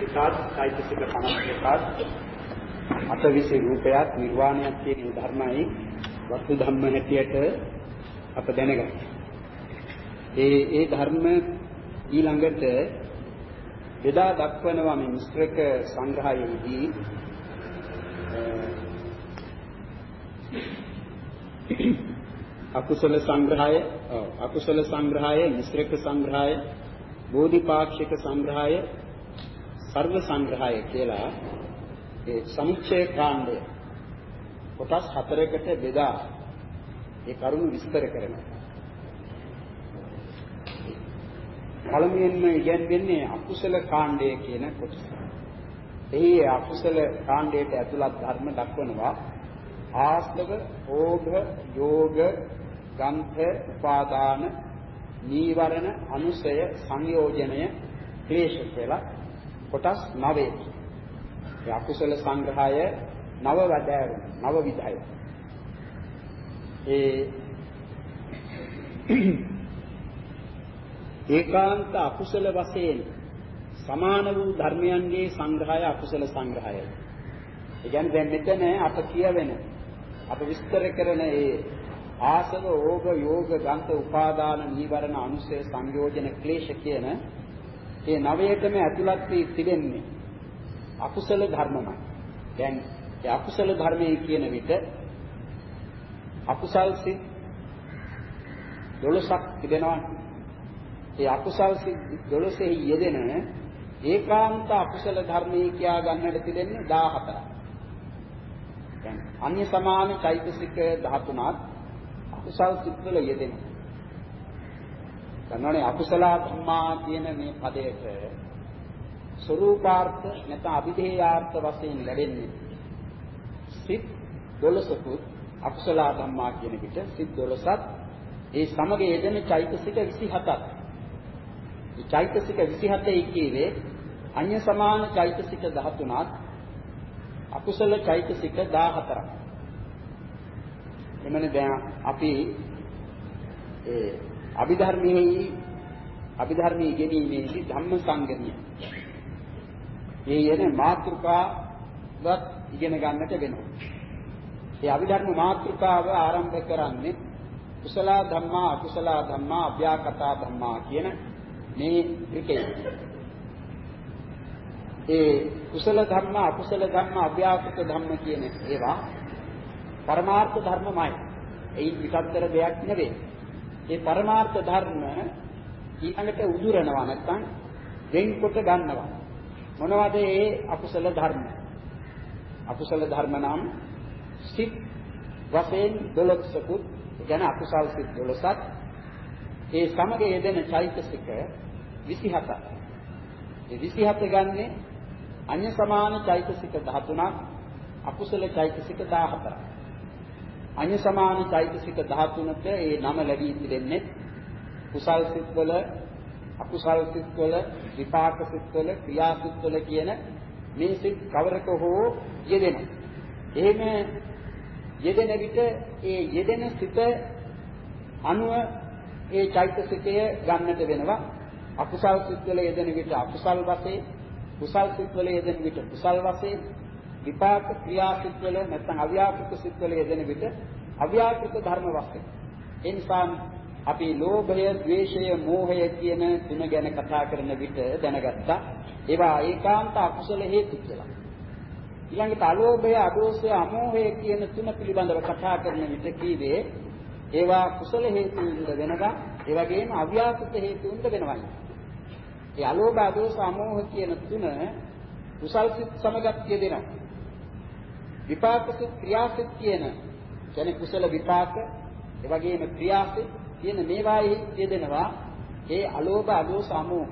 විකාශ චෛතසික 52ක් අටවිසි රූපයක් නිර්වාණයක් කියන ධර්මයි වස්තු ධම්ම හැටියට අප දැනගන්න. ඒ ඒ ධර්ම ඊළඟට බෙදා දක්වනවා මේ මිශ්‍රක සංග්‍රහයේදී අකුසල සංග්‍රහය අකුසල සංග්‍රහය මිශ්‍රක සංග්‍රහය බෝධිපාක්ෂික සංග්‍රහය සර්ව සංග්‍රහය කියලා ඒ සමුච්ඡය කාණ්ඩය කොටස් හතරකට බෙදා ඒ කරුණු විස්තර කරනවා. පළමුවෙන්ම ඉගැන්වෙන්නේ අකුසල කාණ්ඩය කියන කොටස. එහි අකුසල කාණ්ඩයට ඇතුළත් ධර්ම දක්වනවා ආස්තව, ඕඝ, යෝග, ගන්ධ, උපාදාන, නීවරණ, අනුසය, සංයෝජනය, ක්ලේශ කියලා කොටස් 9. ඒ අකුසල සංග්‍රහය නව වැඩෑරුම් නව විධය. ඒ ඒකාන්ත අකුසල වශයෙන් සමාන වූ ධර්මයන්ගේ සංග්‍රහය අකුසල සංග්‍රහයයි. ඒ කියන්නේ දැන් මෙතන අප කියවෙන අප විස්තර කරන ඒ ආසව, ඕග, යෝග, ගන්ත, උපාදාන, නීවරණ, අනුසය, සංයෝජන, ක්ලේශ කියන මේ නවයටම ඇතුළත් වී තිබෙන්නේ අකුසල ධර්මමයි. දැන් ඒ අකුසල ධර්මයේ කියන විට අකුසල් සිත් 12ක් තිබෙනවා. ඒ අකුසල් සිත් 12 යෙදෙන ඒකාන්ත අකුසල ධර්මයේ කියා ගන්නට තිබෙන්නේ 14ක්. දැන් අන්‍ය සමාන චෛතසික 13ක් අකුසල් සිත්වල යෙදෙනවා. ගන්නනේ අකුසල ධම්මා කියන මේ පදයට ස්වરૂපාර්ථ නැත්නම් අභිධේයාර්ථ වශයෙන් ලැබෙන්නේ සිත් 12කුත් අකුසල ධම්මා කියන විට සිත් 12ක් ඒ සමග යෙදෙන චෛතසික 27ක්. මේ චෛතසික 27 කියවේ අන්‍ය සමාන චෛතසික 13ක් අකුසල චෛතසික 14ක්. එමනේ දැන් අපි ඒ අභිධර්මයේ අභිධර්මයේ ගෙනීමේදී ධම්ම සංගතිය. මේ යන මාත්‍රිකාවත් ඉගෙන ගන්නට වෙනවා. ඒ අභිධර්ම මාත්‍රිකාව ආරම්භ කරන්නේ කුසල ධම්මා අකුසල ධම්මා අභ්‍යාකතා ධම්මා කියන මේ ත්‍රිකේ. ඒ කුසල ධර්ම අකුසල ධර්ම අභ්‍යාකෘත ධර්ම කියන ඒවා පරමාර්ථ ධර්මමයි. ඒයි පිටත්තර දෙයක් නෙවෙයි. ඒ පරමාර්ථ ධර්ම ඊළඟට උදුරනවා නැත්නම් වෙන්කොට ගන්නවා. මොනවද ඒ අකුසල ධර්ම? අකුසල ධර්ම නම් සිත් වශයෙන් 12කුත් කියන අකුසල් සිත් 12ක් ඒ සමග යෙදෙන චෛතසික 27ක්. ඒ 27 ගන්නේ අන්‍ය සමාන චෛතසික 13ක් අකුසල චෛතසික 14ක්. අන්‍ය සමාන චෛතසික 13ට ඒ නම ලැබී තිබෙන්නේ කුසල් සිත්වල අකුසල් සිත්වල විපාක සිත්වල ක්‍රියා සිත්වල කියන මේ සිත් කවරක හෝ යෙදෙනවා. එහෙම යෙදෙන විට ඒ යෙදෙන සිත අනුව ඒ චෛතසිකය ගන්නට වෙනවා. අකුසල් සිත්වල යෙදෙන විට අකුසල් වශයෙන්, කුසල් සිත්වල යෙදෙන විට කුසල් වශයෙන්, විපාක ක්‍රියා සිත්වල නැත්නම් අව්‍යාකෘත සිත්වල යෙදෙන විට අව්‍යාකෘත ධර්ම වශයෙන්. ඒ නිසා අපි ලෝභය, ද්වේෂය, මෝහය කියන තුන ගැන කතා කරන විට දැනගත්තා. ඒවා ඒකාන්ත අකුසල හේතු කියලා. ඊළඟට අලෝභය, අදෝෂය, අමෝහය කියන තුන පිළිබඳව කතා කරන විට කීවේ ඒවා කුසල හේතුන්ද වෙනවා, ඒ වගේම අව්‍යාකෘත හේතුන්ද වෙනවායි. ඒ අලෝභ, අදෝෂ, අමෝහ කියන තුන කුසල් සිත් සමගත් කියදෙනවා. විපාක සිත්, ක්‍රියා සිත් කියන කියන්නේ කුසල විපාක, ඒ වගේම ක්‍රියා සිත් කියන මේවායේ යෙදෙනවා ඒ අලෝභ අදෝස අමෝහ.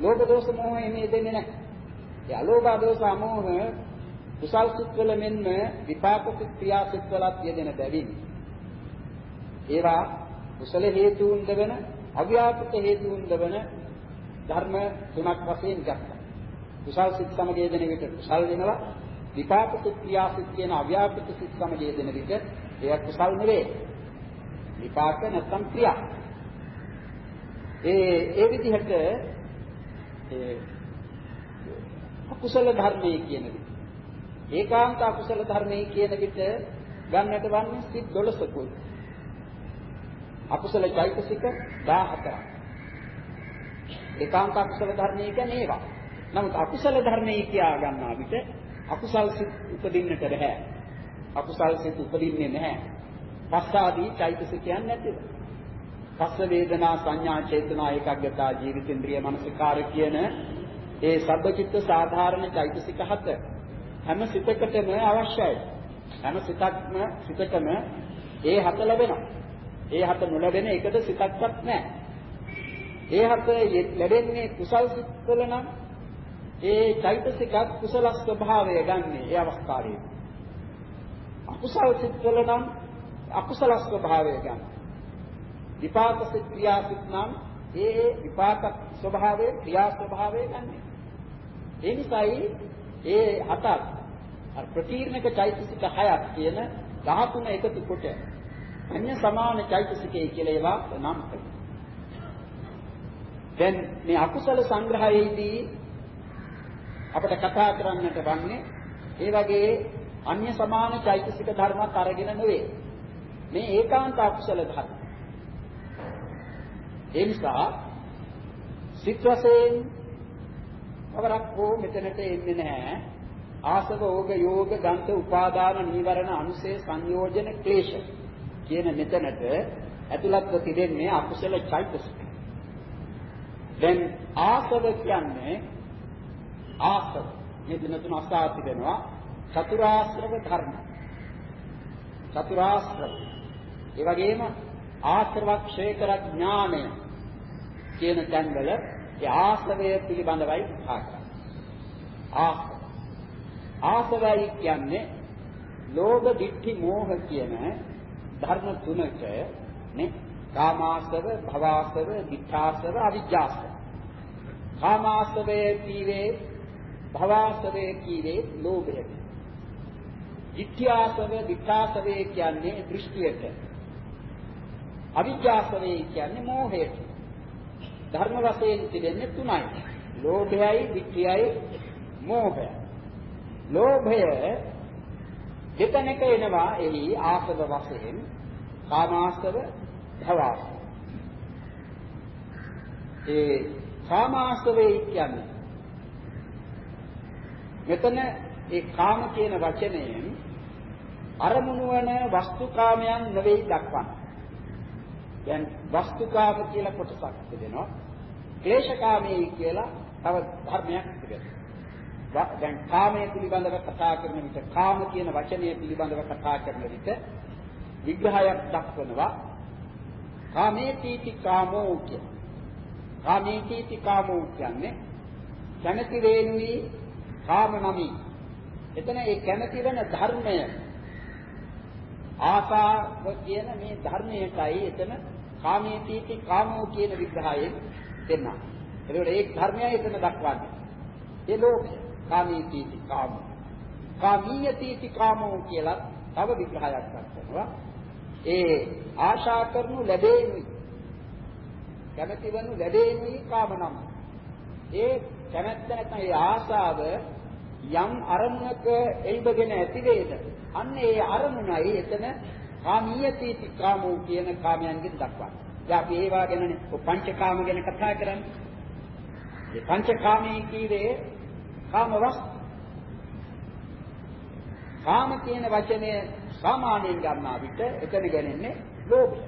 ලෝභ දෝෂ මොහ එන්නේ දෙන්නේ නැහැ. ඒ අලෝභ අදෝස අමෝහ කුසල් සිත්වල මෙන්ම විපාක සිත් ක්‍රියා සිත්වලත් යෙදෙන බැවින් ඒවා කුසල හේතුන් දෙවන අව්‍යාපෘත හේතුන් දෙවන ධර්ම තුනක් වශයෙන් ගත්තා. කුසල් සිත් සමග යෙදෙන විට කුසල් වෙනවා විපාක සිත් ක්‍රියා සිත් කියන අව්‍යාපෘත සිත් සමග යෙදෙන විට ඒක කුසල් නෙවෙයි. විපාක නැත්නම් ක්‍රියා. ඒ ඒ විදිහට ඒ අකුසල ධර්මයේ කියන විදිහ. ඒකාන්ත අකුසල ධර්මයේ කියන විට ගන්නට වන්නේ සිත් 12කුයි. අකුසල චෛතසික 14ක්. ඒකාන්ත අකුසල ධර්මයේ කියන්නේ ඒවා. නමුත් අකුසල ධර්මයේ කියා ගන්නා විට අකුසල් සිත් උපදින්නට බෑ. අකුසල් සිත් උපදින්නේ නැහැ. පස්සාදී චෛතසිකයන් නැතිව. පස්ස වේදනා සංඥා චේතනා ඒකග්ගතා ජීවිතේන්ද්‍රිය මනසිකාර කියන ඒ සබ්බචිත්ත සාධාරණ චෛතසික හත හැම සිතකටම අවශ්‍යයි. හැම සිතක්ම සිතකම ඒ හත ලැබෙනවා. ඒ හත නොලැබෙන එකද සිතක්වත් නැහැ. ඒ හත ලැබෙන්නේ කුසල් සිත්වල නම් ඒ චෛතසිකත් කුසල ස්වභාවය ගන්න ඒ අවස්ථාවේ. අකුසල සිත්වල නම් අකුසල ස්වභාවය ගන්න. විපාක සිත් ක්‍රියා සිත් නම් ඒ විපාක ස්වභාවය ක්‍රියා ස්වභාවය ගන්න. ඒ නිසායි ඒ හතක් අර ප්‍රකීර්ණක චෛතසික හයක් කියන 13 එකතු කොට අන්‍ය සමාන චෛතසිකය කියලා ඒවා නම් කරනවා. දැන් මේ අකුසල සංග්‍රහයේදී අපිට කතා කරන්නට වන්නේ ඒ වගේ අන්‍ය සමාන චෛතසික ධර්මات අරගෙන නෙවෙයි. මේ ඒකාන්ත අකුසල ධර්ම. ඒ නිසා සිත් වශයෙන් අවරක් හෝ මෙතනට එන්නේ නැහැ. ආසව ඕග යෝග ගන්ත උපාදාන නීවරණ අනුසේ සංයෝජන ක්ලේශ කියන මෙතනට ඇතුළත්ව තිබෙන්නේ අකුසල චෛතසික. දැන් ආසව කියන්නේ ආසව මේ දින තුන අස්සා තිබෙනවා චතුරාශ්‍රව ධර්ම. චතුරාශ්‍රව. ඒ වගේම ආශ්‍රවක්ෂය කර ඥානය කියන තැන්වල ඒ ආශ්‍රවය පිළිබඳවයි කතා කරන්නේ. ආශ්‍රව. ආශ්‍රවයි කියන්නේ ලෝභ, ditthi, මෝහ කියන ධර්ම තුනක නේ කාමාසව, භවාසව, ditthාසව, අවිජ්ජාසව. කාමාසවයේ කීවේ භවාසවයේ කීවේ ලෝභය. ditthාසව, ditthාසවයේ කියන්නේ දෘෂ්ටියට. අවිජ්ජාසවයේ කියන්නේ මෝහයට. ධර්ම වශයෙන් තිබෙන්නේ තුනයි. ලෝභයයි, ditthiyයි, මෝහයයි. ලෝභය දෙතැනක එනවා එහි ආසව වශයෙන් කාමාසව භවාසව ඒ කාමාසවේ කියන්නේ මෙතන ඒ කාම කියන වචනයෙන් අරමුණු වන වස්තුකාමයන් නෙවෙයි දක්වන්නේ. දැන් වස්තුකාම කියලා කොටසක් තිබෙනවා. ක්ලේශකාමී කියලා තව ධර්මයක් තිබෙනවා. දැන් කාමයේ පිළිබඳව කතා කරන විට කාම කියන වචනය පිළිබඳව කතා කරන විට විග්‍රහයක් දක්වනවා කාමේතිති කාමෝ කිය. කාමේතිති කාමෝ කියන්නේ කැමැති වේනුයි කාම නමි. එතන ඒ කැමැති වෙන ධර්මය ආසාව කියන මේ ධර්මයටයි එතන කාමේතිති කාමෝ කියන විග්‍රහයෙන් දෙන්නා. එතකොට ඒ ධර්මයයි එතන දක්වන්නේ. ඒ ලෝකය කාමීතිති කාමෝ. කාමීයතිති කාමෝ කියලා තව විග්‍රහයක් දක්වනවා. ඒ ආශා කරනු ලැබෙනුයි. කැමැති වනු ලැබෙනුයි කාමනම්. ඒ කැමැත්ත නැත්නම් ඒ ආශාව යම් අරමුණක එල්බගෙන ඇති වේද අන්න ඒ අරමුණයි එතන කාමීයතිති කාමෝ කියන කාමයන්ගෙන් දක්වන්නේ. දැන් අපි ඒවා ගැනනේ පංචකාම ගැන කතා කරන්නේ. මේ පංචකාමී කීවේ කාම වස්තු. කාම කියන වචනය සාමාන්‍යයෙන් ගන්නා විට එතන ගැනෙන්නේ ලෝභය.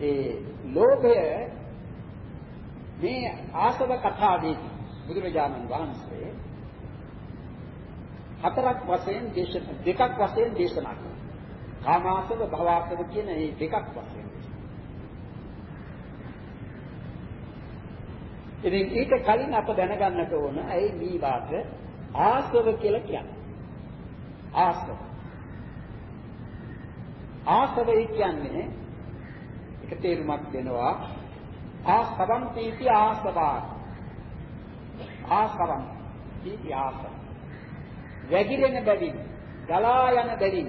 ඒ ලෝභය මේ ආසව කතාවේදී බුදුරජාණන් වහන්සේ හතරක් වශයෙන් දේශන දෙකක් වශයෙන් දේශනා කළා. කාමාසව භවාසව කියන මේ දෙකක් වශයෙන්. ඉතින් ඊට කලින් අප දැනගන්නට ඕන ඇයි මේ වාද ආසව කියලා කියන්නේ. ආසව. ආසවයි කියන්නේ එක තේරුමක් දෙනවා ආසවම් තීති ආසවා. ආසවම් තීති ආසව. වැగిරෙන බැවින්, ගලා යන බැවින්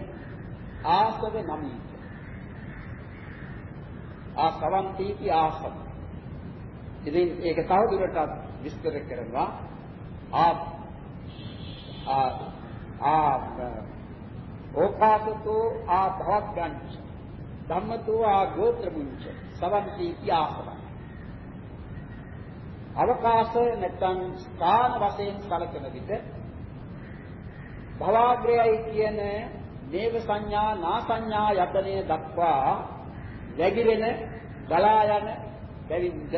ආසව නමි. ආසවන්ති ආසම. ඉතින් ඒක තවදුරටත් විස්තර කරනවා ආ ආ ආ ඕකාසතෝ ආ භවග්ගංච ධම්මතෝ ආ ගෝත්‍රමුංච සවන්ති ආසම. අවකාශ නැත්නම් ස්ථාන වශයෙන් කලකන විට භවග්‍රයයි කියන නේව සංඥා නා සංඥා යතනේ දක්වා වැగిරෙන ගලා යන බැවින්ද?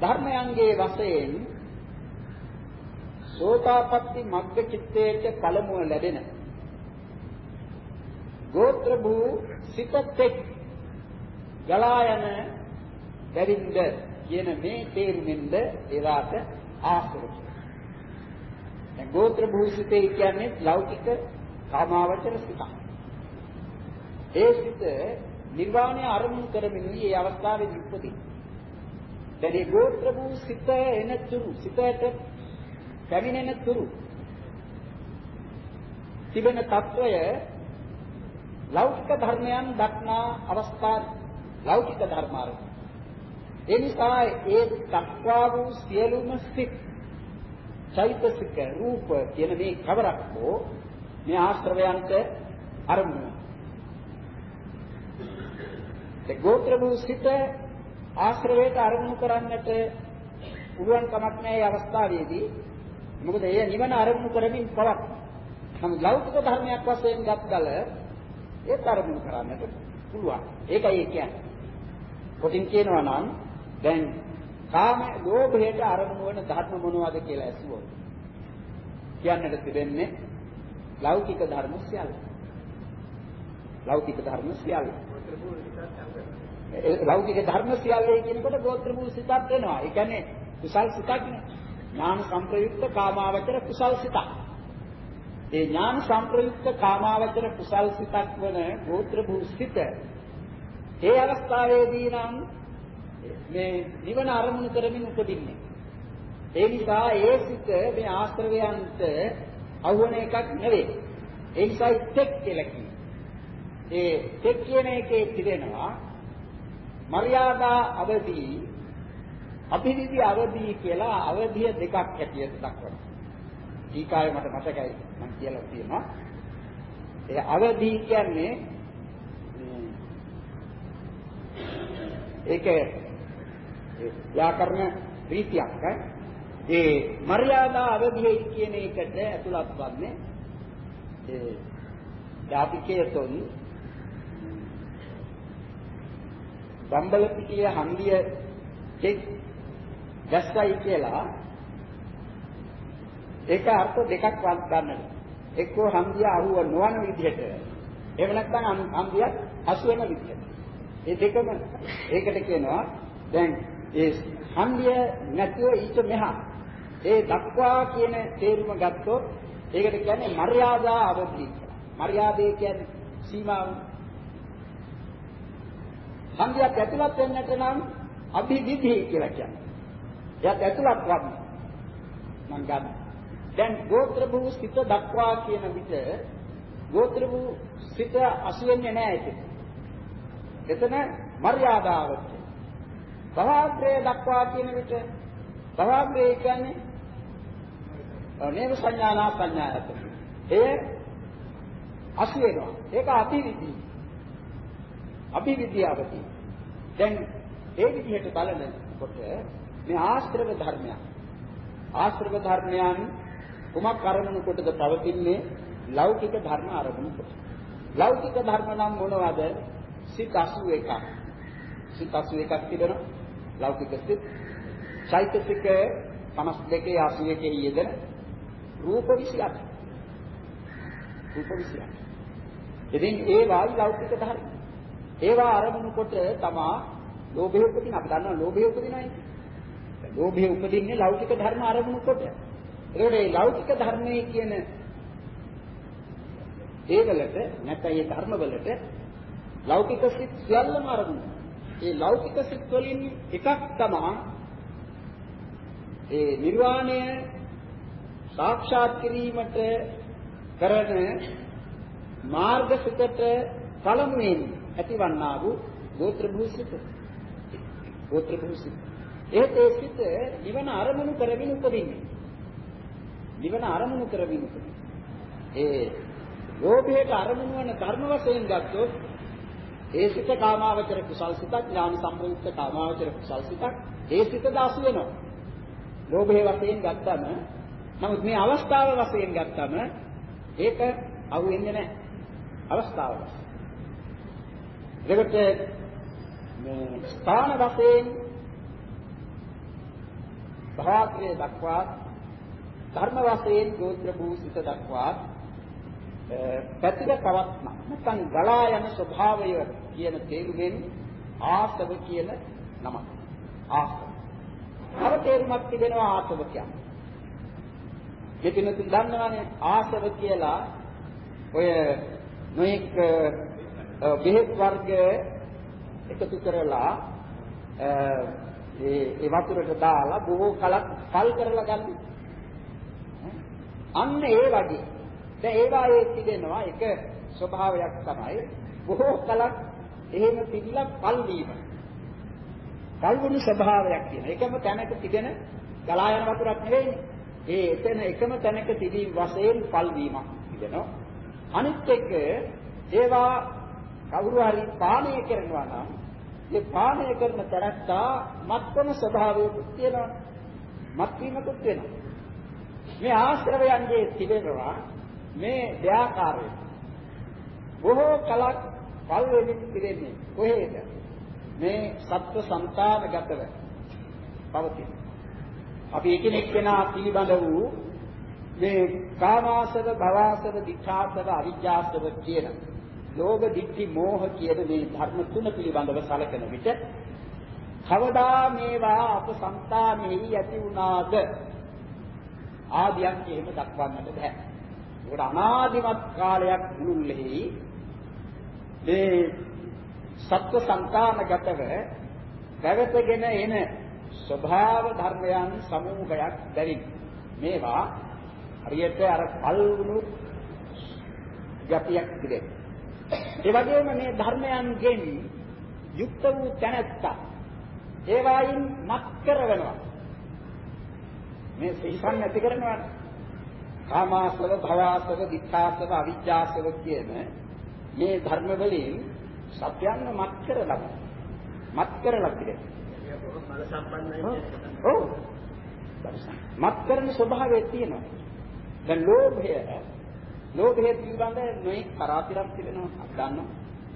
ධර්මයන්ගේ වශයෙන් සෝතාපට්ටි මග්ග චිත්තේට පළමුව ලැබෙන ගෝත්‍ර භූ සිතෙක් ගලා යන බැරිද කියන මේ තේරුමෙන්ද ඒලාට ආශ්‍රය දැන් ගෝත්‍ර භූෂිතේ කියන්නේ ලෞකික කාමාවචර සිතක්. ඒ සිත නිර්වාණය අරමුණු කරමින් මේ අවස්ථාවේ ඉපදී. දැන් මේ ගෝත්‍ර භූෂිත එනතුරු සිතට පැමිණෙනතුරු තිබෙන తত্ত্বය ලෞකික ධර්මයන් දක්නා අවස්ථා ලෞකික ධර්මාරමුණ ඒ නිසා ඒ දක්වා වූ සියලුම සිත් චෛතසික රූප කියන මේ කවරක් හෝ මේ ආශ්‍රවයන්ට අරමුණ. ඒ ගෝත්‍ර වූ සිත ආශ්‍රවයට අරමුණු කරන්නට පුළුවන් කමක් නැහැ මේ අවස්ථාවේදී. මොකද එය නිවන අරමුණු කරමින් පවත්. නමුත් ලෞකික ධර්මයක් වශයෙන් ගත්කල ඒ අරමුණු කරන්නට පුළුවන්. ඒකයි ඒ කියන්නේ. කොටින් කියනවා නම් දැන් කාම ලෝභයට අරමුණු වන ධර්ම මොනවද කියලා ඇසුවොත් කියන්නට තිබෙන්නේ ලෞකික ධර්ම සියල්ල. ලෞකික ධර්ම සියල්ල. ලෞකික ධර්ම සියල්ලයි කියනකොට ගෝත්‍ර භූ සිතක් වෙනවා. ඒ කියන්නේ කුසල් සිතක් නේ. ඥාන සංප්‍රයුක්ත කාමාවචර කුසල් සිතක්. ඒ ඥාන සංප්‍රයුක්ත කාමාවචර කුසල් සිතක් වන ගෝත්‍ර භූ සිත ඒ අවස්ථාවේදී නම් මේ නිවන අරමුණු කරමින් උපදින්නේ. ඒ නිසා ඒ සිත මේ ආශ්‍රවයන්ට අහුවන එකක් නෙවෙයි. ඒ නිසා තෙක් කියලා කියනවා. ඒ තෙක් කියන එකේ තිබෙනවා මර්යාදා අවදී අභිවිදි අවදී කියලා අවධිය දෙකක් හැටියට දක්වනවා. ඊකාය මට මතකයි මම කියලා තියෙනවා. ඒ අවදී කියන්නේ ඒක ව්‍යාකරණ රීතියක් ඒ මර්යාදා අවධිය කියන එකට ඇතුළත් වන්නේ ඒ ධාතිකයතුන් බම්බල පිටිය හන්දිය දෙක් ගැස්සයි කියලා ඒක අර්ථ දෙකක් වත් ගන්නට. එක්කෝ හන්දිය අහුව නොවන විදිහට එහෙම නැත්නම් හන්දිය හසු වෙන විදිහට. ඒ දෙකම ඒකට කියනවා දැන් ඒ හන්දිය නැතුව ඊට මෙහා ඒ දක්වා කියන තේරුම ගත්තොත් ඒකට කියන්නේ මර්යාදා අවධි කියලා. මර්යාදේ කියන්නේ සීමාව. හන්දියක් ඇතුළත් වෙන්නට නම් අභිවිධි කියලා කියන්නේ. එයාත් ඇතුළත් වන්න. මං ගන්න. දැන් ගෝත්‍ර භූ සිත දක්වා කියන විට ගෝත්‍ර භූ සිත අසු වෙන්නේ නැහැ ඒක. එතන මර්යාදාවට භවග්‍රය දක්වා කියන විට භවග්‍රය කියන්නේ නේව සංඥානා සංඥායත. ඒ අසු වෙනවා. ඒක අතිවිදි. අභිවිද්‍යාවති. දැන් ඒ විදිහට බලනකොට මේ ආශ්‍රව ධර්මයන් ආශ්‍රව ධර්මයන් කුමක් අරමුණු කොටද පවතින්නේ ලෞකික ධර්ම අරමුණු කොට. ලෞකික ධර්ම නම් මොනවද? සිත 81ක්. සිත 81ක් තිබෙනවා. ලෞකික සිත් චෛතසික 52 81 යෙදෙන රූප 28 රූප 28 ඉතින් ඒ වායි ලෞකික ධර්ම. ඒවා අරමුණු කොට තමා ලෝභය උපදින අපි දන්නවා ලෝභය උපදිනයි ලෝභය උපදින්නේ ලෞකික ධර්ම අරමුණු කොට. ඒකට මේ ලෞකික ධර්මයේ කියන ඒවලට නැත්නම් මේ ධර්මවලට ලෞකික සිත් සියල්ලම අරමුණු. ඒ ලෞකික සිත් වලින් එකක් තමයි ඒ නිර්වාණය සාක්ෂාත් කිරීමට කරන මාර්ග සිතට පළමුවෙන් ඇතිවන්නා වූ ගෝත්‍ර භූසිත. ගෝත්‍ර භූසිත. ඒත් ඒ සිත නිවන අරමුණු කරමින් උපදින්නේ. නිවන අරමුණු කරමින් උපදින්නේ. ඒ ලෝභයට අරමුණු වන ධර්ම වශයෙන් ගත්තොත් ඒ සිත කාමාවචර කුසල් සිතක් ඥාන සම්ප්‍රයුක්ත කාමාවචර කුසල් සිතක් ඒ සිත දාසු වෙනවා. ලෝභයේ වශයෙන් ගත්තම නමුත් මේ අවස්ථාව වශයෙන් ගත්තම ඒක අහු වෙන්නේ නැහැ. අවස්ථාව වශයෙන්. එතකොට මේ ස්ථාන වශයෙන් භාග්‍රේ දක්වා ධර්ම වශයෙන් ගෝත්‍ර භූසිත දක්වා පැතිර පවත්න නැත්නම් ගලා යන ස්වභාවය කියන තේරුමෙන් ආසව කියන නම ආසව. අර තේරුමක් තිබෙනවා ආසව කියන්නේ. මෙතනතුන් දන්නවනේ ආසව කියලා ඔය නොඑක් බෙහෙත් වර්ග එකතු කරලා ඒ ඒ වතුරට දාලා බොහෝ කලක් පල් කරලා ගන්න. අන්න ඒ වගේ. දැන් ඒ වායේ තිබෙනවා එක ස්වභාවයක් තමයි බොහෝ කලක් එහෙම තිබිලා පල් වීම. පල් වුණු ස්වභාවයක් තියෙන. එකම තැනක තිබෙන ගලා යන වතුරක් නෙවෙයි. ඒ එතන එකම තැනක තිබීම වශයෙන් පල් වීමක් තිබෙනවා. අනිත් එක ඒවා කවුරු හරි පානය කරනවා නම් ඒ පානය කරන තරක්තා මත්වන ස්වභාවයකුත් තියෙනවා. මත්වීමකුත් වෙනවා. මේ ආශ්‍රවයන්ගේ තිබෙනවා මේ දෙආකාරය. බොහෝ කලක් පල්වෙමින් පිරෙන්නේ කොහේද? මේ සත්ව సంతානගතව පවතින. අපි එකිනෙක කෙනා පිළිබඳ වූ මේ කාමාසව භවාසව දිඨාසව අවිජ්ජාසව කියන ලෝභ දික්ඛි මෝහ කියන මේ ධර්ම තුන පිළිබඳව සැලකෙන විට කවදා මේවා අප సంతානෙහි ඇති වුණාද ආදියක් එහෙම දක්වන්නට බෑ. ඒකට අනාදිමත් කාලයක් මුළුල්ලෙහි මේ සත්ව సంతානගතව පැවතගෙන එන ස්වභාව ධර්මයන් සමූහයක් බැරි මේවා හරියට අර කල්ුණු ගතියක් තිබෙන. ඒ වගේම මේ ධර්මයන්ගෙන් යුක්ත වූ තැනැත්තා ඒවායින් මත් කරවනවා. මේ සිහිසන් ඇති කරනවා. කාමාශ්‍රව, භවආශ්‍රව, දික්ඛාශ්‍රව, අවිජ්ජාශ්‍රව කියන මේ ධර්ම වලින් සත්‍යයන්ව මත් කරලා මත් කරලා සම්පන්නයි ඔව්. මත් කරන ස්වභාවය තියෙනවා. දැන් ලෝභය ලෝභය පිළිබඳ නොඑක් කරාතිරක් තිබෙනවා. අපි දන්නවා.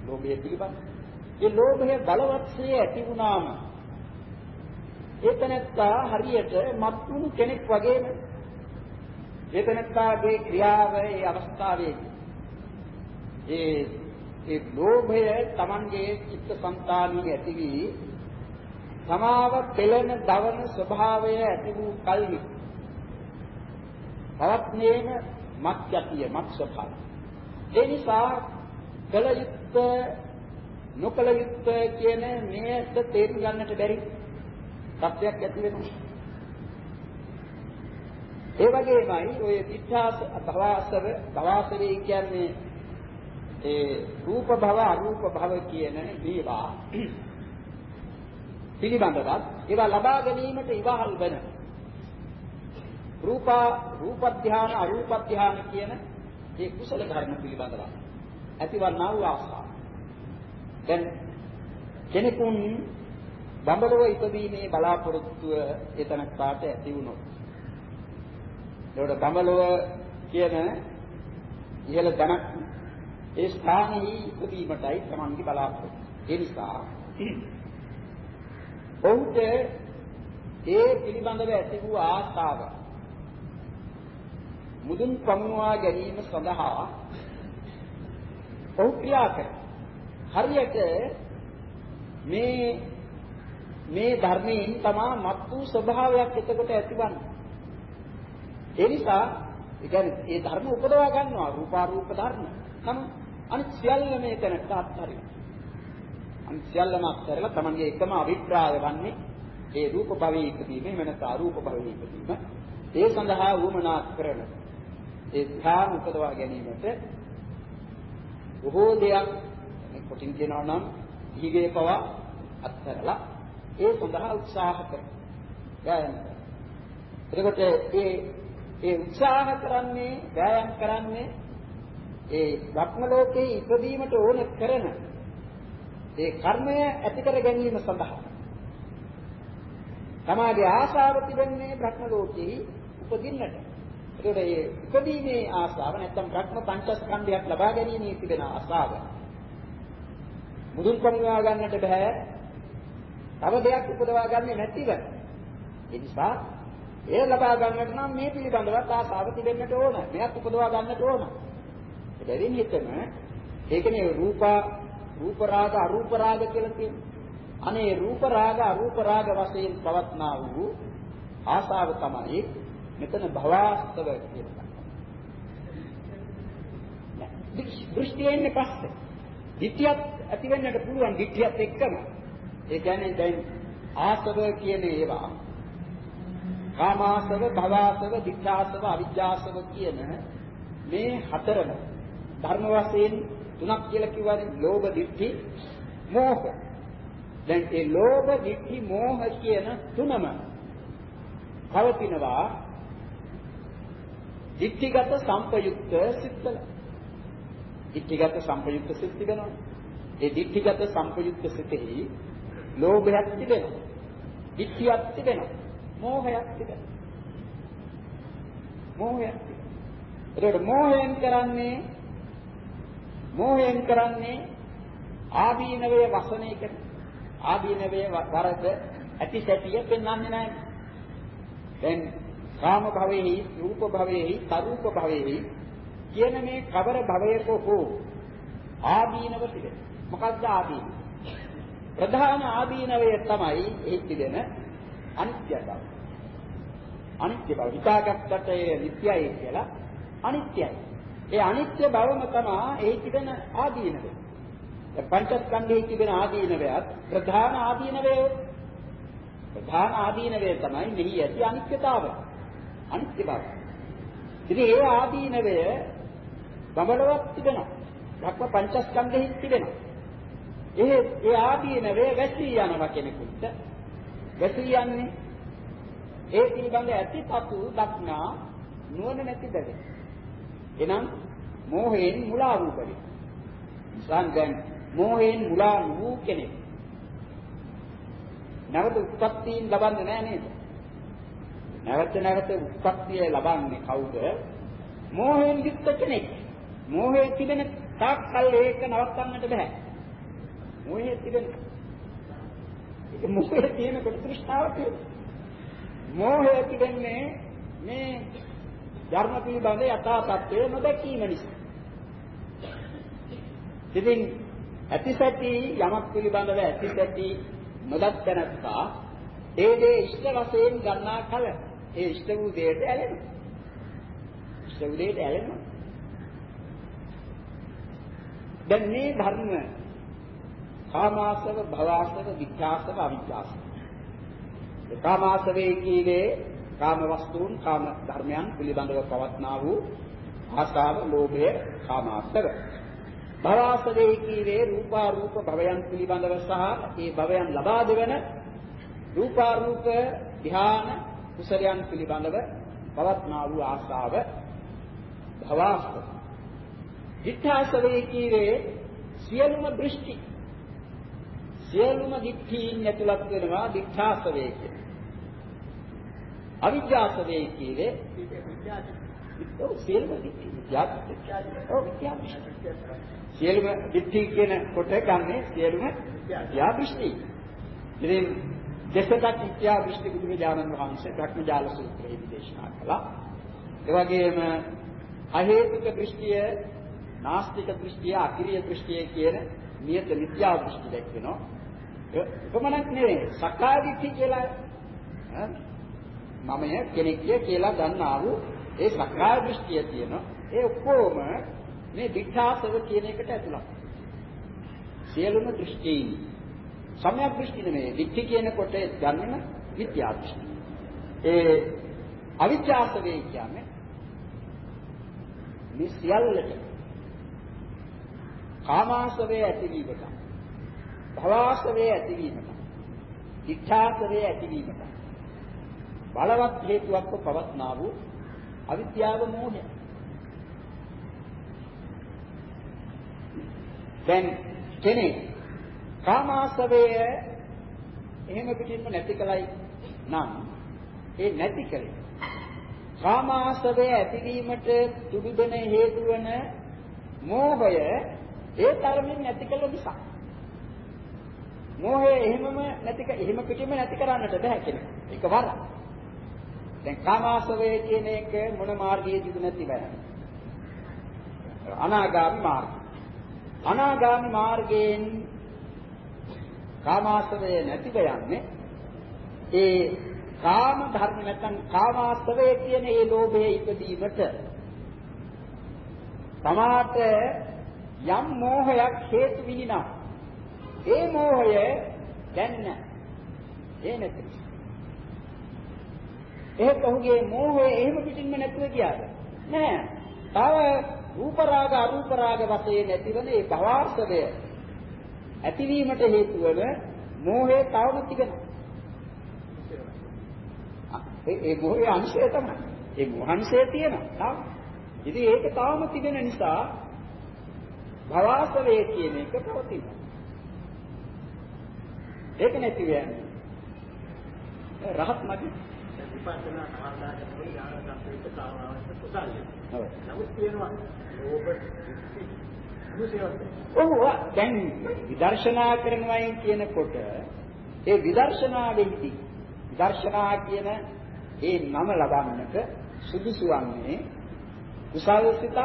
ලෝභය පිළිබඳ. ඒ ලෝභය බලවත්සේ ඇති වුණාම ඒතනත්තා හරියට මත්තුණු කෙනෙක් වගේම ඒතනත්තාගේ ක්‍රියාව ඒ අවස්ථාවේදී ඒ ඒ ලෝභය Tamange චිත්ත සංතානී ඇති වී සමාව පෙළෙන දවන ස්වභාවය ඇති වූ කල්හි. පවත්නේම මත් යතිය මත් ස්වභාවය. ඒ නිසා කල යුත්ත නොකල යුත්ත කියන මේක තේරුම් ගන්නට බැරි තත්ත්වයක් ඇති වෙනවා. ඒ වගේමයි ඔය විත්‍යාස භවාසව භවාසවේ කියන්නේ ඒ රූප භව අරූප භව කියන මේවා පිළිබඳවත් ඒවා ලබා ගැනීමට ඉවහල් වෙන රූප රූප ධාන අරූප ධාන කියන මේ කුසල ධර්ම පිළිබඳව ඇතිවන්නා වූ ආශාව. දැන් කෙනෙකුන් බඹලව ඉපදීමේ බලාපොරොත්තුව එතනකට ඇති වුණොත් ඒකට බඹලව කියන ඉහළ ධනක් ඒ ස්ථානෙහි ඉපදීමටයි තමන්ගේ බලාපොරොත්තු. ඒ නිසා ඔහුට ඒ පිළිබඳව ඇති වූ ආශාව මුදුන් පමුණවා ගැනීම සඳහා ඔහු ක්‍රියා කරයි. හරියට මේ මේ ධර්මයෙන් තමා මත් වූ ස්වභාවයක් එතකොට ඇතිවන්නේ. ඒ නිසා ඒ කියන්නේ ඒ ධර්ම උපදවා ගන්නවා රූපාරූප ධර්ම. නමුත් අනිත් සියල්ල මේ තැනට අත්හරිනවා. අනිත් සියල්ලම අත්හැරලා තමන්ගේ එකම අභිප්‍රාය වන්නේ ඒ රූප භවයේ ඉපදීම වෙනස අරූප භවයේ ඉපදීම ඒ සඳහා වුමනා කරන ඒ ධ්‍යාන උපදවා ගැනීමට බොහෝ දෙයක් මේ කොටින් කියනවා නම් දීගේ පවා අත්හැරලා ඒ සඳහා උත්සාහ කරනවා. වෑයම් කරනවා. එතකොට ඒ ඒ උත්සාහ කරන්නේ වෑයම් කරන්නේ ඒ භක්ම ලෝකේ ඉපදීමට ඕන කරන ඒ කර්මය ඇති කර ගැනීම සඳහා තමාගේ ආශාව තිබෙන්නේ භක්ම ලෝකේ උපදින්නට. ඒකට ඒ උපදීමේ ආශාව නැත්නම් භක්ම පංචස්කන්ධයක් ලබා ගැනීමේ තිබෙන ආශාව මුදුන් පමුණවා ගන්නට බෑ. තව දෙයක් උපදවා ගන්නේ නැතිව. ඒ නිසා ඒ ලබා ගන්නට නම් මේ පිළිබඳවත් ආශාව තිබෙන්නට ඕන. මෙයක් උපදවා ගන්නට ඕන. එබැවින් හිතම ඒකනේ රූපා රූප රාග අරූප රාග කියලා කියන්නේ. අනේ රූප රාග අරූප රාග වශයෙන් පවත්නා වූ ආශාව තමයි මෙතන භවස්තව කියලා. දෘෂ්ටියෙන් පස්සේ ධිට්ඨියත් ඇති වෙන්නට පුළුවන් ධිට්ඨියත් එක්කම. ඒ කියන්නේ දැන් ආසව කියන ඒවා කාමාසව, භවාසව, දික්ඛාසව, අවිජ්ජාසව කියන මේ හතරම ධර්ම වශයෙන් තුනක් කියලා කිව්වනේ ලෝභ, දිට්ඨි, මෝහ. දැන් ඒ ලෝභ, දිට්ඨි, මෝහ කියන තුනම පවතිනවා දිට්ඨිගත සංපයුක්ත සිත්වල. දිට්ඨිගත සංපයුක්ත සිත් තිබෙනවා. ඒ දිට්ඨිගත සංපයුක්ත සිතෙහි ලෝභයක් තිබෙනවා. දිට්ඨියක් තිබෙනවා. මෝහයක් තිබෙනවා. මෝහයක් තිබෙනවා. ඒකට මෝහයෙන් කරන්නේ මෝහයෙන් කරන්නේ ආදීනවයේ වසනේ කරන ආදීනවයේ වරද ඇති සැටිය පෙන්වන්නේ නැහැ. දැන් කාම භවෙහි, රූප භවෙහි, තරූප භවෙහි කියන මේ කවර භවයක හෝ ආදීනව තිබෙනවා. මොකක්ද ආදීන? ප්‍රධාන ආදීනවය තමයි එහි තිබෙන අනිත්‍ය බව. අනිත්‍ය බව හිතාගත්තට ඒ නිට්ටයයි කියලා අනිත්‍යයි. ඒ අනිත්‍ය බවම තමයි එහි තිබෙන ආදීනවය. පංචස්කන්ධයේ තිබෙන ආදීනවයත් ප්‍රධාන ආදීනවය ප්‍රධාන ආදීනවය තමයි මෙහි ඇති අනිත්‍යතාවය. අනිත්‍ය බව. ඉතින් ඒ ආදීනවය බබලවක් තිබෙනවා. ධක්ම පංචස්කන්ධෙහි තිබෙනවා. ඒ ඒ ආදීනවය වැසී යනවා කෙනෙකුට. වැසී යන්නේ ඒ පිළිබඳ ඇතිපතු දක්නා නුවණ නැති බැවින්. එනම් මෝහයෙන් මුලා වූ බැවින්. සංගන් මෝහයෙන් මුලා වූ කෙනෙක්. නැවත උත්පත්තියෙන් ලබන්නේ නැහැ නේද? නැවත නැවත උත්පත්තිය ලබන්නේ කවුද? මෝහයෙන් යුක්ත කෙනෙක්. මෝහයේ තිබෙන තාක් කල් ඒක නවත්තන්නට බෑ. මෝහයේ තිබෙන ඒක මොකද තියෙනකොට තෘෂ්ණාව තියෙනවා. මෝහය තිබෙන්නේ මේ ධර්ම පිළිබඳ යථා තත්ත්වය නොදැකීම නිසා. ඉතින් ඇතිසැටි යමක් පිළිබඳව ඇතිසැටි නොදැක්කනත්තා ඒ දේ ඉෂ්ට වශයෙන් ගන්නා කල ඒ ඉෂ්ට වූ දෙයට ඇලෙනවා. ඉෂ්ට වූ දෙයට ඇලෙනවා. දැන් මේ ධර්ම කාමාසව, භවාසව, විඥාසව, අවිඥාසව. කාමාසවේ කීවේ කාම වස්තුන්, කාම ධර්මයන් පිළිබඳව පවත්නා වූ ආසාව, ලෝභය, කාමාසව. භවාසවේ කීවේ රූපාරූප භවයන් පිළිබඳව සහ ඒ භවයන් ලබා දෙවන රූපාරූප ධ්‍යාන කුසලයන් පිළිබඳව පවත්නා වූ ආසාව භවාසව. විඨාසවේ කීවේ සියලුම දෘෂ්ටි සියලුම දික්ඛීන් ඇතුළත් වෙනවා දික්ඛාසවේ කියන. අවිජ්ජාසවේ කියන්නේ ඔව් සියලුම දික්ඛි විද්‍යාව ඔව් විද්‍යාව සියලුම දික්ඛි කියන කොට ගන්නේ සියලුම විද්‍යා දෘෂ්ටි. ඉතින් දෙසකට විද්‍යා දෘෂ්ටි බුදුරජාණන් වහන්සේ ධර්මජාල සූත්‍රයේ දේශනා කළා. ඒ වගේම අහේතුක දෘෂ්ටිය, නාස්තික දෘෂ්ටිය, අකිරිය දෘෂ්ටිය කියන නියත විද්‍යා දෘෂ්ටි දැක්වෙනවා. කොමනක් නෙවෙයි සක්කාය දිට්ඨිය කියලා මමය කෙනෙක්ය කියලා ගන්නා වූ ඒ සක්කාය දෘෂ්ටිය තියෙනවා ඒ ඔක්කොම මේ දිඨාසව කියන එකට ඇතුළත්. සියලුම දෘෂ්ටි සම්‍යක් දෘෂ්ටි නෙමෙයි. දිට්ඨි කියන කොට ගන්නම විද්‍යා දෘෂ්ටි. ඒ අවිද්‍යාසවේ කියන්නේ මේ සියල්ලට කාමාශ්‍රවයේ ඇතිවීමට භවශ්‍රවයේ ඇතිවීමට ඉච්ඡාශ්‍රවයේ ඇතිවීමට. බලවත් හේතුවක්ව පවත්නා වූ අවිද්‍යාව මෝහය. දැන් කෙනෙක් කාමාශ්‍රවය එහෙම පිටින්ම නැති කලයි නම් ඒ නැති කලේ කාමාශ්‍රවය ඇතිවීමට තුඩු දෙන හේතු වන මෝහය ඒ තරමින් නැති කළ නිසා. මෝහය එහෙමම නැති එහෙම පිටින්ම නැති කරන්නට බෑ කෙනෙක්. ඒක වරක් දැන් කාමාශ්‍රවය කියන එක මොන මාර්ගයේදීද නැති වෙන්නේ අනාගාමි මාර්ගය. අනාගාමි මාර්ගයෙන් කාමාශ්‍රවය නැතිව යන්නේ ඒ කාම ධර්ම නැත්නම් කාමාශ්‍රවය කියන ඒ ලෝභයේ ඉපදීමට. තමාට යම් මෝහයක් හේතු විනිනා ඒ මෝහය දැන් ඒ නැති. ඒත් ඔහුගේ මෝහය එහෙම පිටින්ම නැතුව ගියාද නෑ තව රූප රාග අරූප රාග වශයෙන් ඇතිවන ඒ භවආශ්‍රය ඇතිවීමට හේතු වන මෝහය තවම තිබෙනවා. ඒ ඒ මෝහයේ අංශය තමයි. ඒ මෝහංශය තියෙනවා. ඉතින් ඒක තවම තිබෙන නිසා භවආශ්‍රය කියන එක පවතිනවා. ඒක නැති වෙන්නේ. රහත් නැති විපස්සනා ආදායම ඥාන සම්ප්‍රේත කාමාවස්ත කුසල්ය. ඔව්. නමුත් තියෙනවා ලෝභ ඔව් දැන් විදර්ශනා කරනවායි කියනකොට ඒ විදර්ශනාවෙහිදී විදර්ශනා කියන ඒ නම ලබන්නට සුදුසු වන්නේ කුසල සිතක්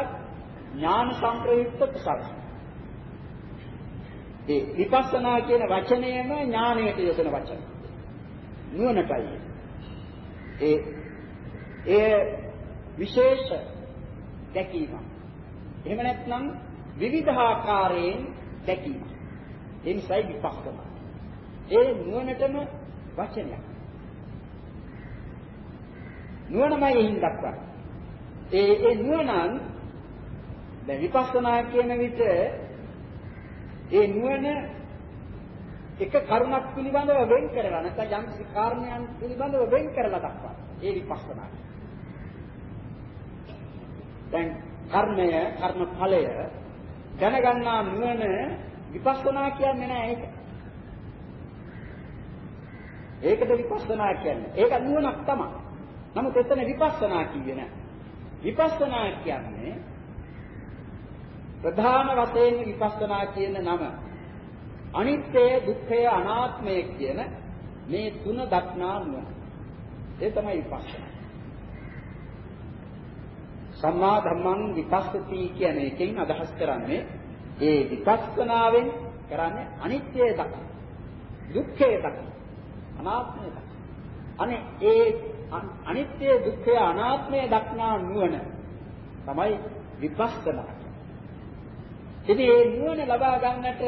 ඥාන සංප්‍රයුක්ත කුසල. ඒ විපස්සනා කියන වචනයම ඥානයට යොදන වචන. නුවණටයි. ඒ ඒ විශේෂ දැකීම. එහෙම නැත්නම් විවිධාකාරයෙන් දැකීම. ඒ නිසායි විපස්සනා. ඒ නුවණටම වචනයක්. නුවණමයි එහින් දක්වන්නේ. ඒ ඒ නුවණන් දැන් විපස්සනා කියන විට ඒ නුවණ එක කරුණක් පිළිබඳව වෙන් කරලා නැත්නම් යම් කිසි කාරණයන් පිළිබඳව වෙන් කරලා දක්වනවා. ඒ විපස්සනා. දැන් කර්මය, කර්ම ඵලය දැනගන්නා නුවණ විපස්සනා කියන්නේ නෑ ඒක. ඒකට විපස්සනා කියන්නේ. ඒක නුවණක් තමයි. නමුත් එතන විපස්සනා කිව්වේ නෑ. විපස්සනා කියන්නේ ප්‍රධාන වශයෙන් විපස්සනා කියන නම අනිත්‍ය, දුක්ඛය, අනාත්මය කියන මේ තුන දක්නා නුවණ. ඒ තමයි විපස්සනා. සම්මා ධම්මං විපස්සති කියන එකෙන් අදහස් කරන්නේ ඒ විපස්සනාවෙන් කරන්නේ අනිත්‍ය දක දුක්ඛය දක අනාත්මය දක අනේ ඒ අනිත්‍ය දුක්ඛය අනාත්මය දක්නා නුවණ තමයි විපස්සනා ඉතින් මේ නුවණ ලබා ගන්නට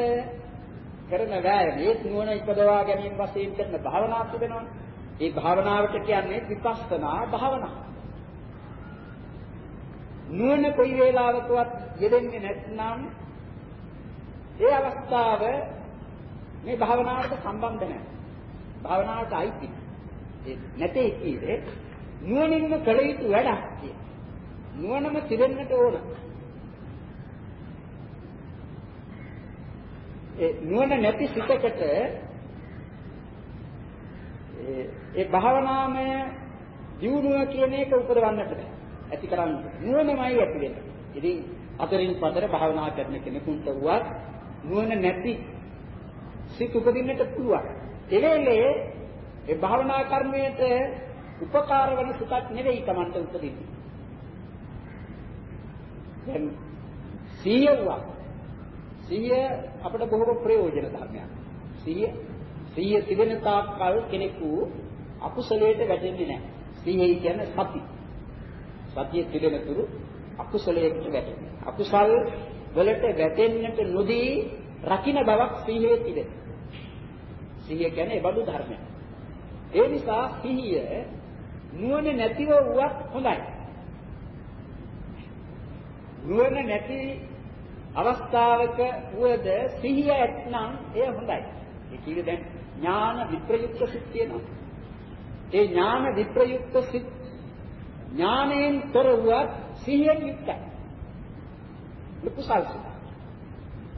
කරන වෑයම ඒ නුවණ ඉපදවා ගැනීම වශයෙන් කරන භාවනාවක් තිබෙනවනේ ඒ භාවනාවට කියන්නේ විපස්සනා භාවනාව නුවණ කොයි වේලාවකවත් යෙදෙන්නේ නැත්නම් ඒ අවස්ථාව මේ භාවනාවට සම්බන්ධ නැහැ. භාවනාවට අයිති. ඒ නැtei කීවේ නුවණින්ම කළ යුතු වැඩක් කිය. නුවණම තිරෙන්නට ඕන. නුවණ නැති සිතකට ඒ ඒ භාවනාමය දියුණුව කියන එක උපදවන්නට බෑ. ඇති කරන්න නුවණමයි ඇති වෙන්නේ. ඉතින් අතරින් පතර භාවනා කරන කෙනෙකුට වුවත් නුවණ නැති සිත උපදින්නට පුළුවන්. එවේලේ ඒ භාවනා කර්මයට උපකාර වෙන සිතක් නෙවෙයි Tamanට උපදින්නේ. දැන් සීයවා සීය අපිට බොහෝ ප්‍රයෝජන ධර්මයක්. සීය සීය තිබෙන තාක්කල් කෙනෙකු අකුසලයට වැටෙන්නේ නැහැ. සීයයි කියන්නේ සති. සතිය පිළිවෙල තුරු අකුසලයකට වැටෙනවා. අකුසල් වලට වැටෙන්නට නොදී රකින්න බවක් සිහියේ තිබෙන. සිහිය කියන්නේ බඳු ධර්මයක්. ඒ නිසා සිහිය නුවණ නැතිව වුවත් හොඳයි. නුවණ නැති අවස්ථාවක වුවද සිහිය ඇත්නම් එය හොඳයි. ඒ කියන්නේ දැන් ඥාන විප්‍රයුක්ත සිත් තියෙනවා. ඒ ඥාන විප්‍රයුක්ත සිත් ඥාණයෙන් තොර වුවත් සිහියෙන් යුක්තයි. කුසල් සිත.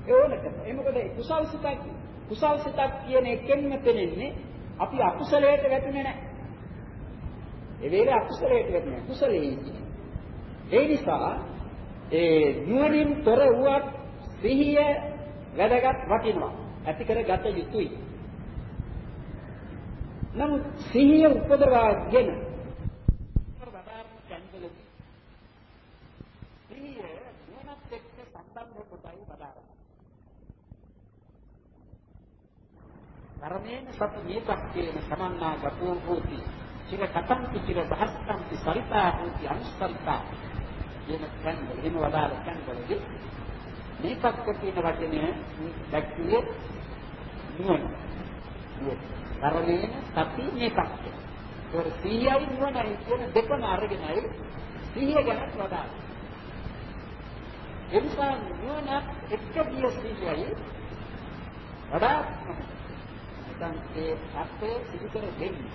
ඒ ඕනකම. ඒ මොකද කුසල් සිතක් කුසල් සිතක් කියන එකෙන්ම පෙනෙන්නේ අපි අකුසලයට වැටුනේ නැහැ. ඒ වේලේ අකුසලයට වැටුනේ කුසලයේ ඉන්නේ. ඒ නිසා ඒ නුවණින් තොර වුවත් සිහිය වැඩගත් වටිනවා. ඇති කරගත යුතුයි. නමුත් සිහිය උපදවාගෙන වදාරන කන්දලදී සිහිය නුවණත් එක්ක සම්බන්ධ කොටයි වදාරන්නේ. ධර්මයෙන් සත් මේකක්කේන සමන්නා ගතෝ හෝති. චිර කතං චිර බහස්සං සරිතා හෝති අනුස්සරිතා. කියන කන්දල එහෙම වදාළ කන්දලදී මේකක්ක කියන වචනය දැක්ුවේ නුවණ. නුවණ. ධර්මයෙන් සති මේකක්. ඒක සීයයි නුවණයි කියන දෙකම අරගෙනයි සීය ගැන වදාළා. එනිසා නුවණ එක්ක ගිය සීයයි වඩා නැත්නම් ඒ අර්ථය සිදු කර දෙන්නේ.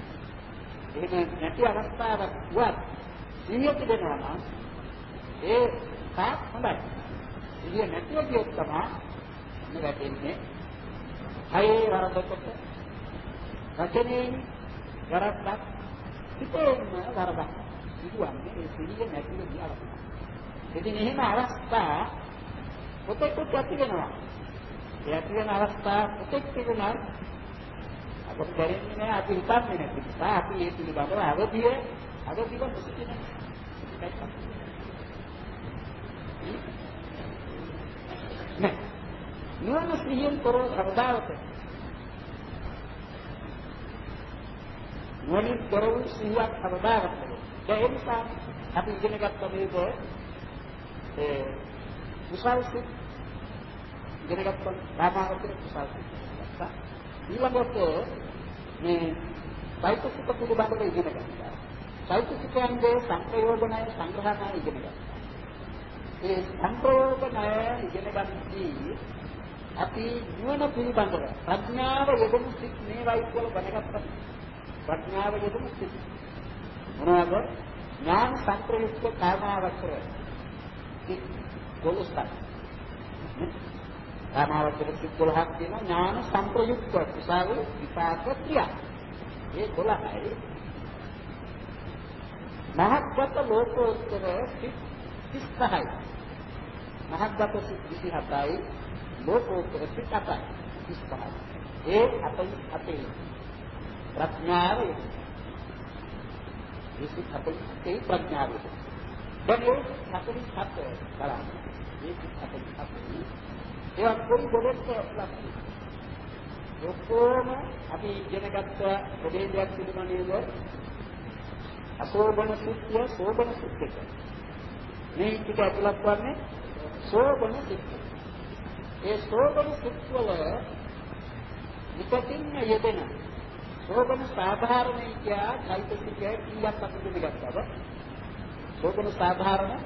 එහෙම නැති අවස්ථාවක් වත් සීය තිබෙනවා නම් ඒ තාක් හොඳයි. සීය නැතිව ගියොත් තමයි මේ වැටෙන්නේ. හයේ වරදකට වචනයෙන් වරද්දක් හිතේම වරදක් සිදුවන්නේ ඒ සිහිය නැතිව ගියාම. ඉතින් එහෙම අවස්ථා පොතෙකුත් ඇති වෙනවා. ඒ ඇති වෙන අවස්ථා පොතෙක් තිබුණා අපිට දැනෙන්නේ නැහැ අපි හිතන්නේ නැති නිසා අපි ඒ පිළිබඳව අවදිය අවදිව සිටින නෑ නුවණ සිහියෙන් කරව සබදාවත නුවණින් තොර වූ සිහියක් හදාගන්න ඕනේ. ඒ නිසා අපි ඉගෙන ගත්ත මේක ඒ කුසල් සිත් ඉගෙන ගත්ත රාමාවතර කුසල් සිත්. ඊළඟට මේ සයිතසික පිළිබඳව ඉගෙන ගත්තා. සයිතසිකයන්ගේ සංප්‍රයෝගණය සංග්‍රහණය ඉගෙන ගත්තා. ඒ සංප්‍රයෝගණය ඉගෙන ගන්නදී අපි නුවණ පිළිබඳව ප්‍රඥාව යෙදෙන සිත් මේවයි කියලා දැනගත්තා. ප්‍රඥාව යෙදුණු සිත්. මොනවාද? ඥාන සංප්‍රයුක්ත කාමාවචර සිත් 12ක්. කාමාවචර සිත් 12ක් තියෙනවා ඥාන සංප්‍රයුක්ත කුසල විපාක ක්‍රියා. මේ 12යි. මහත්ගත ලෝකෝත්තර සිත් 35යි. මහත්ගත සිත් 27යි. ලෝකෝත්තර සිත් 8යි. 35යි. ඒ අපේ අපේ ප්‍රඥාව විසිත් අපේ ප්‍රඥාව දැන් ඒ 47 බලන්න මේ 47 ඒවා පොඩි පොඩට ලක්ෂණ ඔක්කොම අපි ඉගෙනගත්ත පොඩි දෙයක් තිබුණා නේද අසෝබන සුත්‍ය සෝබන සුත්‍ය මේ ටික ඇතුළත් වන්නේ සෝබන සුත්‍ය ඒ සෝබන සුත්‍ය වල විපතින් යෙදෙන සෝබන සාධාරණයි කියා චෛතසිකය කීයක් අපිට දෙගත්තද? සෝබන සාධාරණ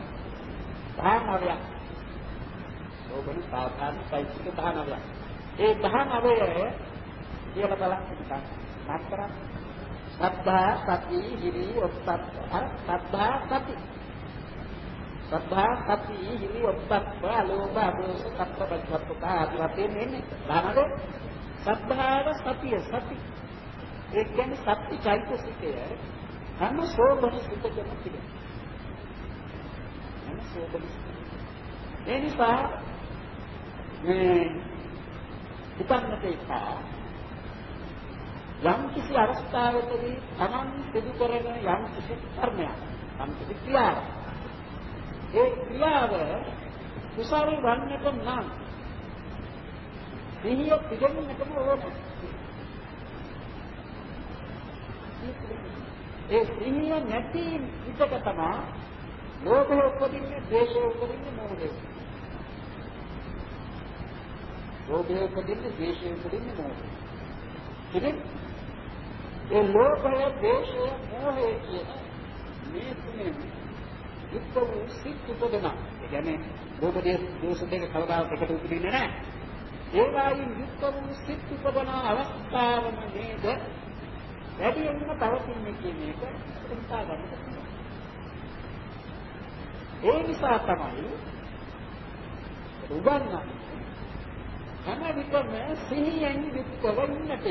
19ක්. සෝබන සාධාරණ චෛතසික 19ක්. ඒ 19 කියලා බලන්න මාත්‍ර සද්ධා සති හිරි ඔත්තත් සද්ධා සති සද්ධා සති හිරි ඔත්තත් අලෝභ අදෝස සත්‍ය බද්ධත්ත ආදී වශයෙන් එන්නේ. දානද සද්ධාව සතිය සති ඒ කියන්නේ සත්‍ය චෛතසිකය හැම සෝබන සිතකම තිබෙනවා. හැම සෝබන ඒ නිසා මේ හිතන්නට එපා යම් කිසි අවස්ථාවකදී Taman සිදු කරන යම් කිසි කර්මයක් යම් කිසි ක්‍රියාවක් ඒ ක්‍රියාව කුසල වන්නට නම් සිහිය පිළිගන්නටම ඕනේ ඒ සිහිය නැති විතක තමයි ලෝභය උපදින්නේ, ද්වේෂය උපදින්නේ, මෝහය. ලෝභය උපදින්නේ, ද්වේෂය උපදින්නේ, මෝහය. ඉතින් ඒ ලෝභය, ද්වේෂය, මෝහය කියන මේ තුනේ යුක්ත වූ සිත් උපදන කියන්නේ ලෝභ දෝෂ දෙක කවදාවත් එකට උපදින්නේ නැහැ. ඒ වයින් යුක්ත වූ සිත් උපදන අවස්ථාවම නේද? වැඩියෙන්ම පවතින්නේ කියන එක හිතා ගන්නට ඒ නිසා තමයි උගන්වන්නේ හැම විටම සිහියෙන් යුක්තව ඉන්නට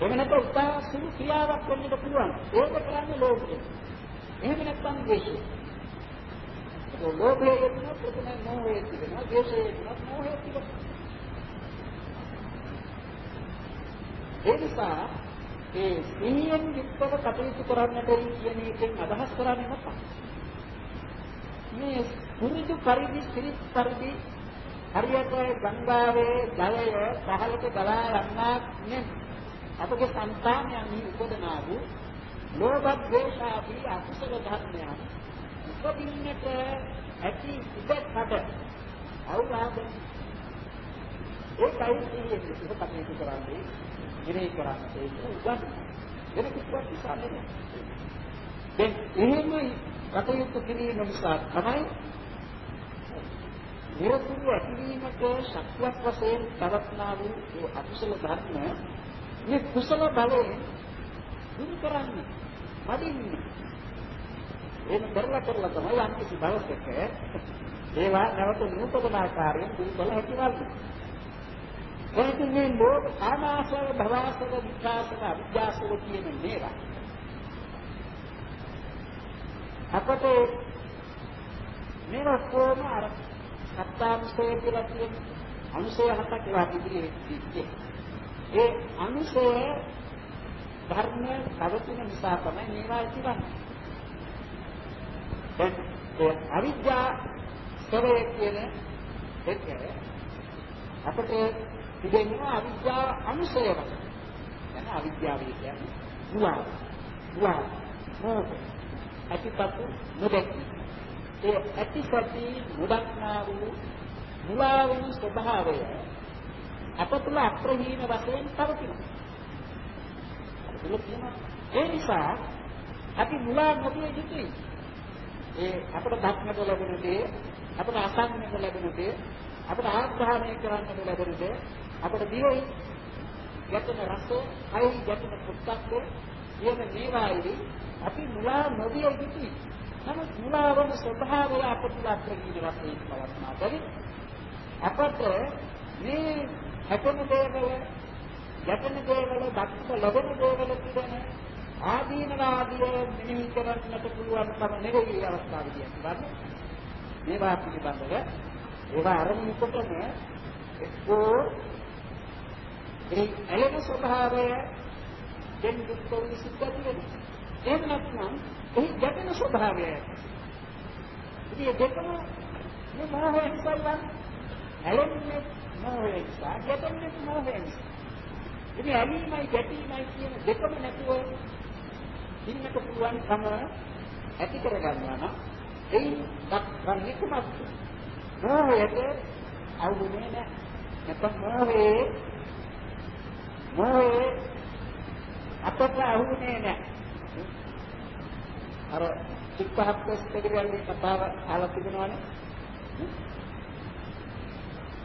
එහෙම නැත්නම් උත්සාහ සුළු ක්‍රියාවක් කරන්නට පුළුවන්. ඒක කරන්නේ ලෝභය. එහෙම නැත්නම් ද්වේෂය. ඒක ලෝභය කියන ප්‍රථම මොහය තිබෙනවා. ද්වේෂය කියන මොහය තිබෙනවා. ඒ නිසා ඒ සිහියෙන් යුක්තව කටයුතු කරන්නට කියන එකෙන් අදහස් කරන්නේ මොකක්ද? මේ පුරුදු පරිදි සිරිත් පරිදි හරියට ගංගාවේ ජලය පහළට ගලා යන්නක් නෙමෙයි. අපගේ సంతානයන්හි උපදනා වූ ලෝභ ද්වේෂ ආදී අකුසල ධර්මයන් උපදින්නට ඇති ඉඩකඩ අවුලාදෙන් ඒකයි කියන්නේ ඒක කටයුතු කරන්නේ ඉරේ කරන්නේ ඒක උගන් වෙන කිසිවක් නිසා නෙමෙයි දැන් එහෙම කටයුතු කිරීම නිසා තමයි නිරතුරු ඇතිවීමට ශක්තියක් වශයෙන් පවත්නා වූ අකුසල ධර්ම මේ කුසල බලයෙන් දුරු කරන්නේ මඩින්නේ ඒක කරලා කරලා තමයි යම් කිසි දවසක ඒවා නැවත නූතන ආකාරයෙන් දුරු කළ හැකි වන්නේ. ඒකෙන් මේ ලෝක කාමාසව භවසව විකාශක අවිද්‍යාසව කියන මේවා අපට මේවා කොහොම අර සත්‍යාංශය කියලා කියන අනුසය හතක් ඒවා ඉදිරියේ තියෙන්නේ ඒ අනුසය ධර්මයේ පවතින නිසා තමයි මේවා ඇතිවන්නේ. ඒ අවිද්‍යා ස්වභාවය කියන එක අපට ඉගෙනන අවිද්‍යා අනුසය වශයෙන්. එන අවිද්‍යාව කියන්නේ දුවා. දුවා. මොකද? ඇතිපත් නොදැක. ඒ ඇතිපත් නොදක්නා වූ දුවා වූ ස්වභාවය අප තුල අප්‍රහීන වශයෙන් පවතිනවා. ඒ නිසා අපි මුලා නොවිය යුතුයි. ඒ අපට දක්නට ලැබෙන දේ, අපට අසන්නට ලැබෙන දේ, අපට ආග්‍රහණය කරන්නට ලැබෙන දේ, අපට දිවෙයි යතන රස, අයි යතන පුත්තක් කියන මේවායි අපි මුලා නොවිය යුතුයි. නමුත් මුලා වන ස්වභාවය අප තුල අප්‍රහීන වශයෙන් පවත්නා බැරි අපට මේ හැපෙන දේවල, යැපෙන දේවල, දක්ෂ ලැබෙන දේවල පිළිබඳ ආදීනව ආදිය මෙනෙහි කරන්නට පුළුවන්කම නෙවෙයි අවස්ථාවේදී කියන්නේ. මේවා පිළිබඳව ඒවා අරමුණු කොටම එක්කෝ ඒ එළෙන ස්වභාවය දෙන් දුක්ඛ විසුද්ධිය වෙනවා. එහෙම නැත්නම් එහි ගැටෙන ස්වභාවය. ඉතින් දෙකම මේ මොහොතේ ඉස්සල්ලා ඇලෙන්නේ මෝහය නිසා ගැටෙන්නේ මෝහය නිසා. ඉතින් ඇලීමයි ගැටීමයි කියන දෙකම නැතුව ඉන්නට පුළුවන් කම ඇති කර ගන්නවා නම් එයින් දක්වන්නේ කුමක්ද? මෝහයට අවුනේ නැහැ. නැත්නම් මෝහේ මෝහේ අපට අහුනේ නැහැ. අර චිත්තහත්ස් දෙකේ කතාව අහලා තිබුණානේ.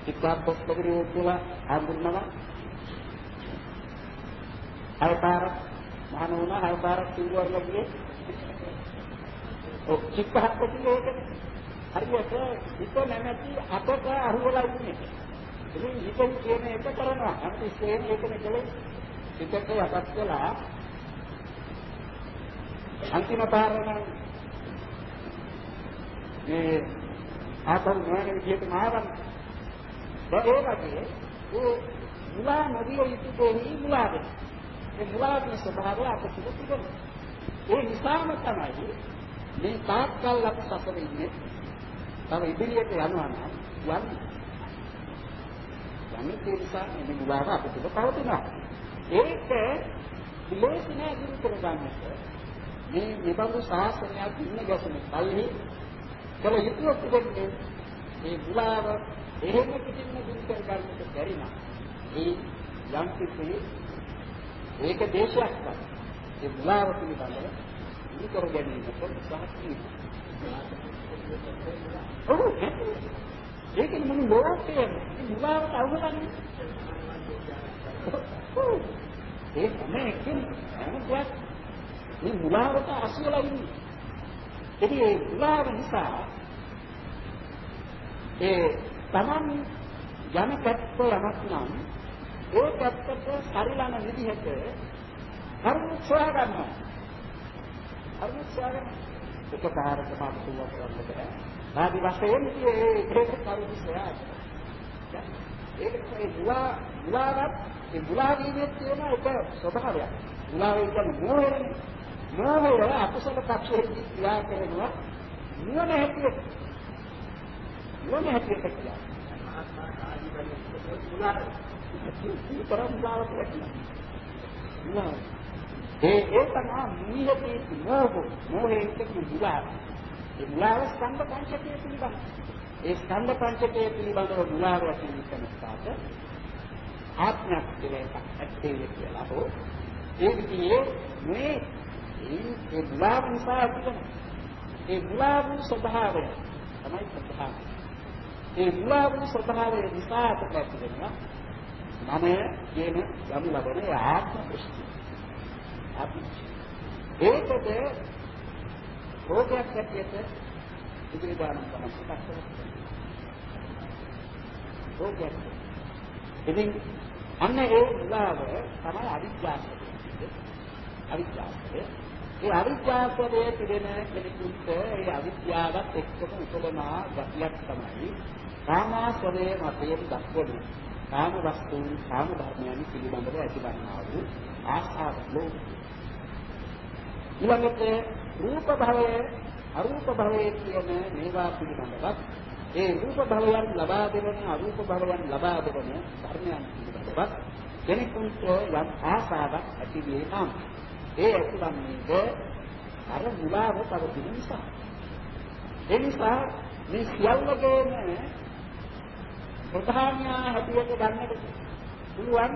චිත්තාපස් පොගිරිය කියලා හඳුන්වනවා. හයපාර මහණ වුණා හයපාර කිව්වරලා ගියේ. ඔව් චිත්තහත් කියන්නේ ඒකනේ. හරියට හිත නැමැති අපට අහුවලා ඉන්නේ. ඉතින් හිතෙන් කියන එක කරනවා. අපි ඉස්සෙන් ඒකනේ කළේ. හිතට යටත් කළා. අන්තිම පාරම මේ ආපහු නොයන විදිහට මාරන්නේ ඒ වගේ ඒ මුලා නොවිය යුතු දෙහි මුලා වෙන. ඒ මුලා වෙන ස්වභාවය අපිට තිබෙනවා. ඒ නිසාම තමයි මේ තාක්කල් අපි සතර ඉන්නේ. තව ඉදිරියට යනවා නම් යන්නේ. යන්නේ ඒ නිසා මේ මුලාව අපිට පවතිනවා. ඒක විලෝචනය දුරු කරගන්නට මේ නිබඳු ශාසනයක් ඉන්න ගැසෙන කල්හි කල යුතුව තිබෙන්නේ මේ මුලාව එහෙම කිසිම දුරු කර ගන්නට බැරි නම් ඒ යම් කිසි ඒක දේශයක් තමයි. ඒ මුලාව පිළිබඳව ඉති කර ගැනීමට උත්සාහ කිරීම. ඔව් ඒක මොන ලෝකයේ මුලාවට අවුලන්නේ. ඒ තමයි කියන්නේ මේ මුලාවට අසුවලා ඉන්නේ. ඉතින් ඒ මුලාව නිසා ඒ Taman යන පැත්ත යමක් නම් ඒ පැත්තට සරිලන විදිහට කරුණු සොයා ගන්නවා. කරුණු සොයා ගන්න. එක පාරක මාතුවක් කරන්න බෑ. ආදි වශයෙන් මේ ඒක කරුණු සොයා ගන්න. ඒක ඒ මුලා මුලාවත් ඒ මුලා වීමේ තියෙන එක ස්වභාවයක්. මුලා වේ කියන්නේ මෝහයනේ. මෝහය අකුසල පක්ෂයේ ක්‍රියා කරනවා. නුවණ හැටියට. ක්‍රියා. මුලා විතරක් මුලාවක් වෙන්නේ. ඒ ඒ තමයි නිහිතී මෝහ මෝහයෙන් කියන මුලා. ඒ මුලාව ස්කන්ධ පංචකයේ පිළිබඳ. ඒ ස්කන්ධ පංචකයේ පිළිබඳව මුලාව වශයෙන් කරනකොට ආත්මයක් කියලා ඇත්තේ කියලා හෝ ඒ විදිහේ මේ ඒ මුලාව නිසා ඒ මුලාව ස්වභාවය තමයි ස්වභාවය. ඒ මුලාව ස්වභාවය නිසා ඇතිවෙනවා මම කියන යම් ලබන ආත්ම දෘෂ්ටි. අපි ඒකද රෝගයක් ඇටියට ඉදිරි දාන තමයි සකස් රෝගයක්. ඉතින් අන්න ඒ මුලාව තමයි අවිද්‍යාව. අවිද්‍යාවය. ඒ අවිද්‍යාවයේ තිබෙන කෙනෙකුට ඒ අවිද්‍යාවත් එක්කම උපලනා ගතියක් තමයි කාමාස්වරයේ මතයෙන් දක්වන කාම වස්තුන් කාම ධර්මයන් පිළිබඳව ඇතිවන්නා වූ ආශාව ලෝභ. ඊළඟට රූප භවය අරූප භවය කියන මේවා පිළිබඳවත් ඒ රූප භවයන් ලබා දෙවන අරූප භවයන් ලබා දෙවන ධර්මයන් පිළිබඳවත් කෙනෙකුට යම් ආශාවක් ඇති වේ නම් ඒ ඇතිවන්නේද අර මුලාව පවතින නිසා. ඒ නිසා මේ සියල්ලගේම ප්‍රධානියා හැටියට ගන්නට පුළුවන්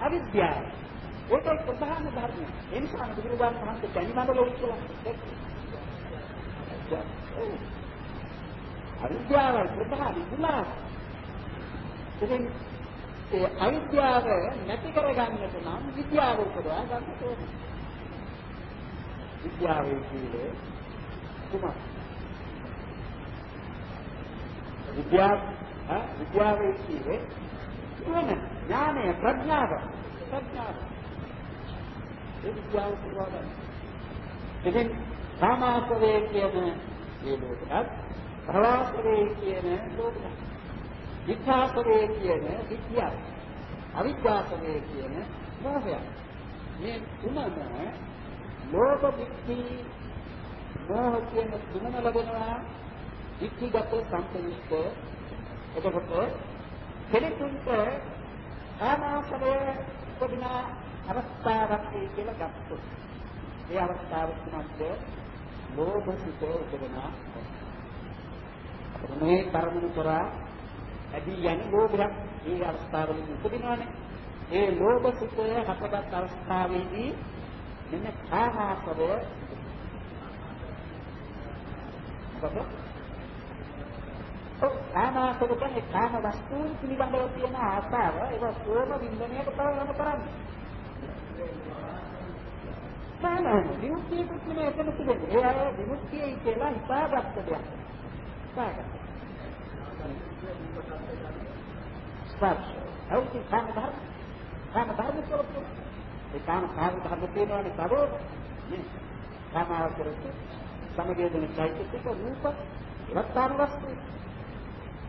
අවිද්‍යාව. ඒක ප්‍රධාන ධර්මය. ඒ නිසා බුදුරජාණන් වහන්සේ දැනිමඩල උත්සව අවිද්‍යාව ප්‍රධාන මුලාව. ඉතින් ඒ අවිද්‍යාව නැති කරගන්නට නම් විද්‍යාව උපදවා ගන්න ඕනේ. විද්‍යාවේ කියන්නේ කුමක්? විද්‍යාව ආ විද්‍යාවේ කියන්නේ නුවණ ඥානය ප්‍රඥාව ප්‍රඥාව ඒ විද්‍යාව පුරවන ඉතින් සාමාසවේ කියන මේ ලෝකයක් ප්‍රවාසවේ කියන ලෝකයක් විද්‍යාසවේ කියන විද්‍යාව අවිද්‍යාසවේ කියන මෝහය මේ තුනම ලෝභ දික්ටි මෝහ කියන තුනම ලැබෙනවා දික්ටිගත සම්පූර්ණක එතකොට කෙනෙකුට ආනාසලය උපදින අවස්ථාවක් කියලා ගත්තොත් ඒ අවස්ථාව කුමක්ද ලෝභ සිත උපදින මේ කර්මන කරා ඇදී යන ලෝභයක් ඒ අවස්ථාවලදී උපදිනවානේ. ඒ ලෝභ සිත හටගත් අවස්ථාවේදී මෙන්න කාමාසවය මොකද? ඔව් කාමාසව කියන්නේ කාම වස්තුන් පිළිබඳව තියෙන ආසාව ඒක සෝම වින්දනයට තව යොමු කරන්නේ. නෑ විමුක්තිය කුත්නේ එතන තිබෙන්නේ. ඒ අය විමුක්තියයි කියලා හිතාගත්ත දෙයක්. හිතාගත්ත. ස්පර්ශ. අවුත් කාම ධර්ම. කාම ධර්ම කියලා ඒ කාම කාම ධර්ම තියෙනවානේ තවෝ නේ කාමාව කරත් සමගයදෙන චෛතසික රූප ඉවත්තාන වස්තු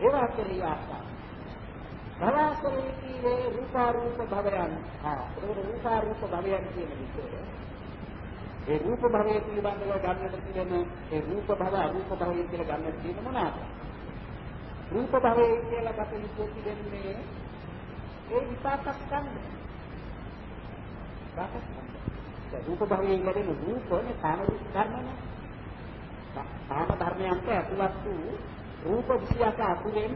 ඒවා කෙරෙහි ආස්ථා භවස්වරේ කීවේ රූපාරූප භවයන්. ආ ඒක රූපාරූප භවයන් කියන විදිහට. ඒ රූප භවයේ පිළිබඳව ගන්නට තියෙන ඒ රූප භව අරූප භවය කියලා ගන්නට තියෙන මොනවාද? රූප භවයේ කියලා ගත යුතු දෙන්නේ ඒ විපාක ස්කන්ධ රූප භවයෙන් ලැබෙන රූපනේ කාම ධර්මනේ. කාම ධර්මයන්ට ඇතුළත් වූ රූප 28 අතුරෙන්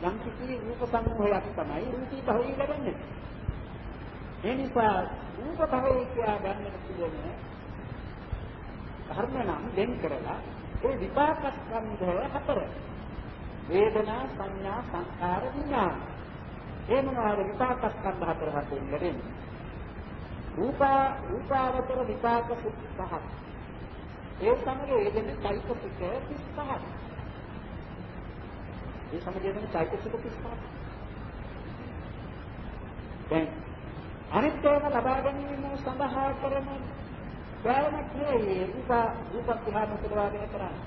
යම් කිසි රූප සමූහයක් තමයි රූපී භවයෙන් ලැබෙන්නේ. ඒ නිසා රූප භවය කියා ගන්නට පුළුවන් ධර්ම නම් දෙන් කරලා ඒ විපාක ස්කන්ධය හතර. වේදනා සංඥා සංකාර විඥාන. ඒ මොනවාද විපාක ස්කන්ධ හතර හතෙන් ලැබෙන්නේ රූපා රූපාවතර විපාක සුඛ පහක්. ඒ සමග වේදන චෛතසික 35ක් ඒ සමග වේදන චෛතසික 35ක් දැන් අනිත් ඒවා ලබා ගැනීම සඳහා කරන ප්‍රාණක් නෙවෙයි රූප රූප ධ්‍යාන උපදවාගෙන කරන්නේ.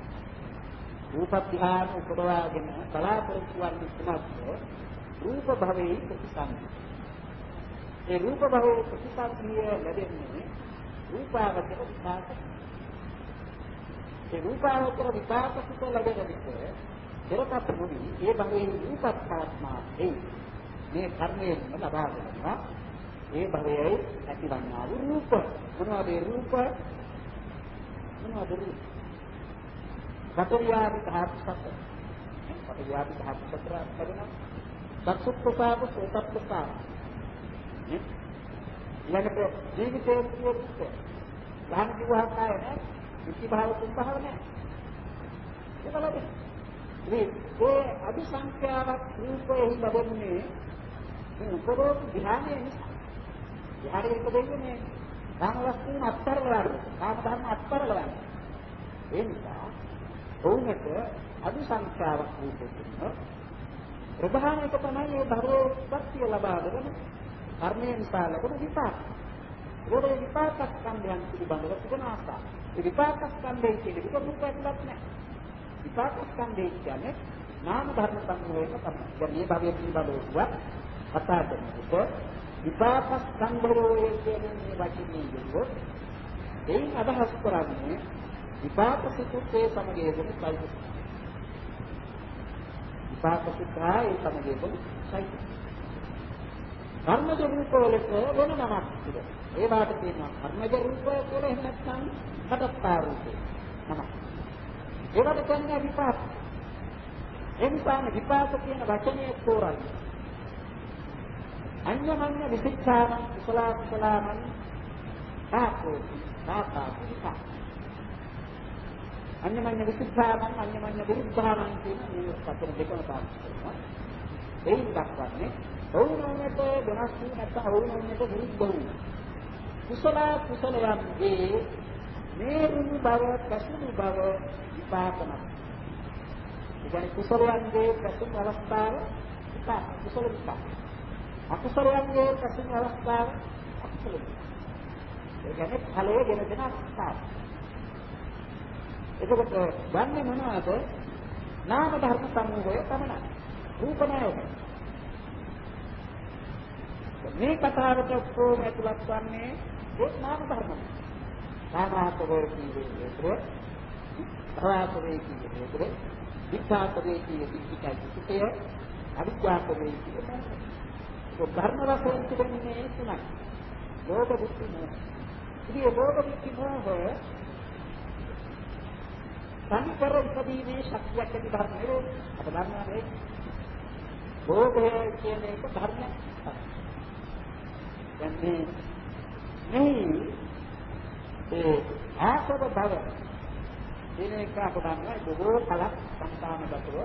රූප ධ්‍යාන උපදවාගෙන බලාපොරොත්තු වන්නේ කුමක්ද? රූප භවයේ ප්‍රතිසන්දි. ඒ රූප භවයේ ප්‍රතිසන්දිය ලැබෙන්නේ රූපාවචර විපාක. ඒ රූපාවචර විපාක සුඛ ලැබෙන විට පෙරපත් මුනි ඒ භවයේ රූපත්මාත්මා ඒ මේ කර්මයෙන් ලබා ගන්නවා ඒ භවයයි ඇතිවන්නා වූ රූප. මොනවද ඒ රූප? මොනවද රූප? පතරයාදි ධාතු සතර පතරයාදි ධාතු සතර කරනවා දක්ෂුප්පසාව සෝතප්පසාව ඊළඟට ජීවිතයේ රූප ලහන් කිව්වහම කාය නෑ. විචි භාව තුන් භාව නෑ. ඒක බලන්න මේ ඒ අபிසංඛ්‍යාවක් රූපෙහි ලැබෙන්නේ මේ උපරෝධ ධ්‍යානයේ නිසා ධ්‍යානයේ ඉපදෙන්නේ කාම වස්තුන් අත්තරලවන්න. කාම ධර්ම අත්තරලවන්න. ඒ නිසා ඔවුන්ට අදුසංඛ්‍යාවක් වූ ප්‍රධාන එක තමයි මේ ධර්මෝත්පත්තිය ලබා දෙන කර්මය නිසා ලැබෙන විපාක. ඒකේ විපාක ස්කන්ධයන් පිළිබඳව තිබෙන ආසා. ඒ විපාක ස්කන්ධයෙන් කියන්නේ විපාක ඇතුළත් නැහැ. විපාක ස්කන්ධය කියන්නේ නාම ධර්ම සම්මෝහයක තමයි. දැන් මේ භවයේ පිළිබඳව කතා කරනකොට විපාක සංභවය කියන මේ වචනේ යොමුවොත් එයින් අදහස් කරන්නේ විපාක සිතුත්තේ සමගයේදී සයිත විපාක සිතා ඒ සමගයේදී සයිත කර්මජ රූප වලට වෙන නමක් තිබෙනවා ඒ වාට තියෙනවා කර්මජ රූප කියලා එහෙම නැත්නම් හටත්තා රූපේ නමක්. ඒකට කියන්නේ විපාක? ඒ නිසා විපාක කියන වචනේ තෝරන්නේ. අඤ්ඤමඤ්ඤ විසිච්ඡාන කුසල කුසලාමන් ආපෝති ආපාතිකා අඤ්ඤමඤ්ඤ විසිච්ඡාන අඤ්ඤමඤ්ඤ විරුද්ධාන කියන මේ වචන දෙකම පාවිච්චි කරනවා. එයින් දක්වන්නේ ඔවුනොන්නට වෙනස් වූ නැත්නම් ඔවුනොන්නට විරුද්ධ වූ කුසල කුසලයන්ගේ මේරුණු බව පැසුණු බව විපාකන ඒ කියන්නේ කුසලයන්ගේ පැසුණු අවස්ථාව විපාක කුසල විපාක අකුසලයන්ගේ ප්‍රතිම අවස්ථාව අකුසල. ඒ කියන්නේ ඵලයේ ගෙන දෙන අවස්ථාව. එතකොට වන්නේ මොනවද? නාම ධර්ම සමූහය තමයි. රූප නායක. මේ කතාවට ඔක්කොම ඇතුළත් වන්නේ ඒ නාම ධර්ම. සාමාතවේ කියන්නේ ඒක. භවතවේ කියන්නේ ඒක. විපාකවේ කියන්නේ විපාකයි. අවිද්‍යාවවේ කියන්නේ ධර්ම වශයෙන් තිබෙන්නේ තුනයි. ලෝක බුද්ධි මොහ. ඉතින් ඒ ලෝක බුද්ධි මොහ සංකර ඉදීමේ ශක්තියක් ඇති ධර්ම නෙවෙයි. අප දන්නවා මේ ලෝකය කියන එක ධර්මයක්. දැන් මේ මේ ඒ ආසව බව දින එක අප දන්නවා බොහෝ කලක් සංකාමගතව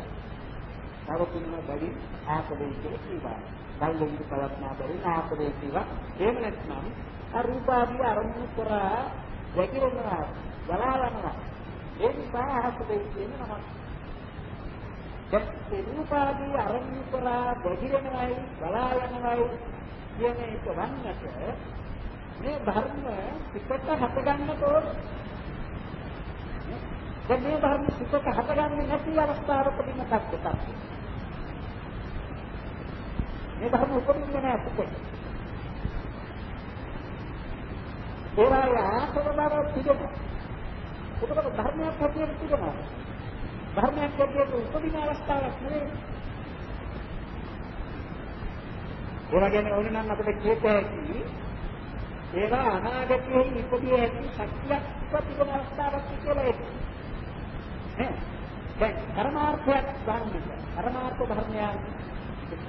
නවතින බැරි ආසවෙයි කියලා කියනවා. බල්ලෙන් පවත්නා බැරි ආපදේ කිව්වා. එහෙම නැත්නම් අරූපාදී අරමුණු කරා වැగిරෙනවා, බලාලනවා. ඒ නිසා ආපදේ කියන නමක්. දැන් රූපාදී අරමුණු කරා වැగిරෙනවයි, බලාලනවයි කියන එක වන්නට මේ ධර්ම පිටට හටගන්න තෝරන දැන් මේ ධර්ම පිටට හටගන්නේ නැති අවස්ථාවකදී මොකක්ද කරන්නේ මේ ධර්ම උපදින්නේ නැහැ පුතේ. ඒවායේ ආසව බව තිබෙනවා. ඒකවල ධර්මයක් හැටියට තිබෙනවා. ධර්මයක් හැටියට උපදින අවස්ථාවක් නෙවෙයි. ඒවා ගැන ඕන නම් අපිට කියත හැකි ඒවා අනාගතයේ ඉපදිය හැකි ශක්තියක් තිබෙන අවස්ථාවක් කියලා ඒක. නේ? දැන් පරමාර්ථයක් ගන්න. පරමාර්ථ ධර්මයන්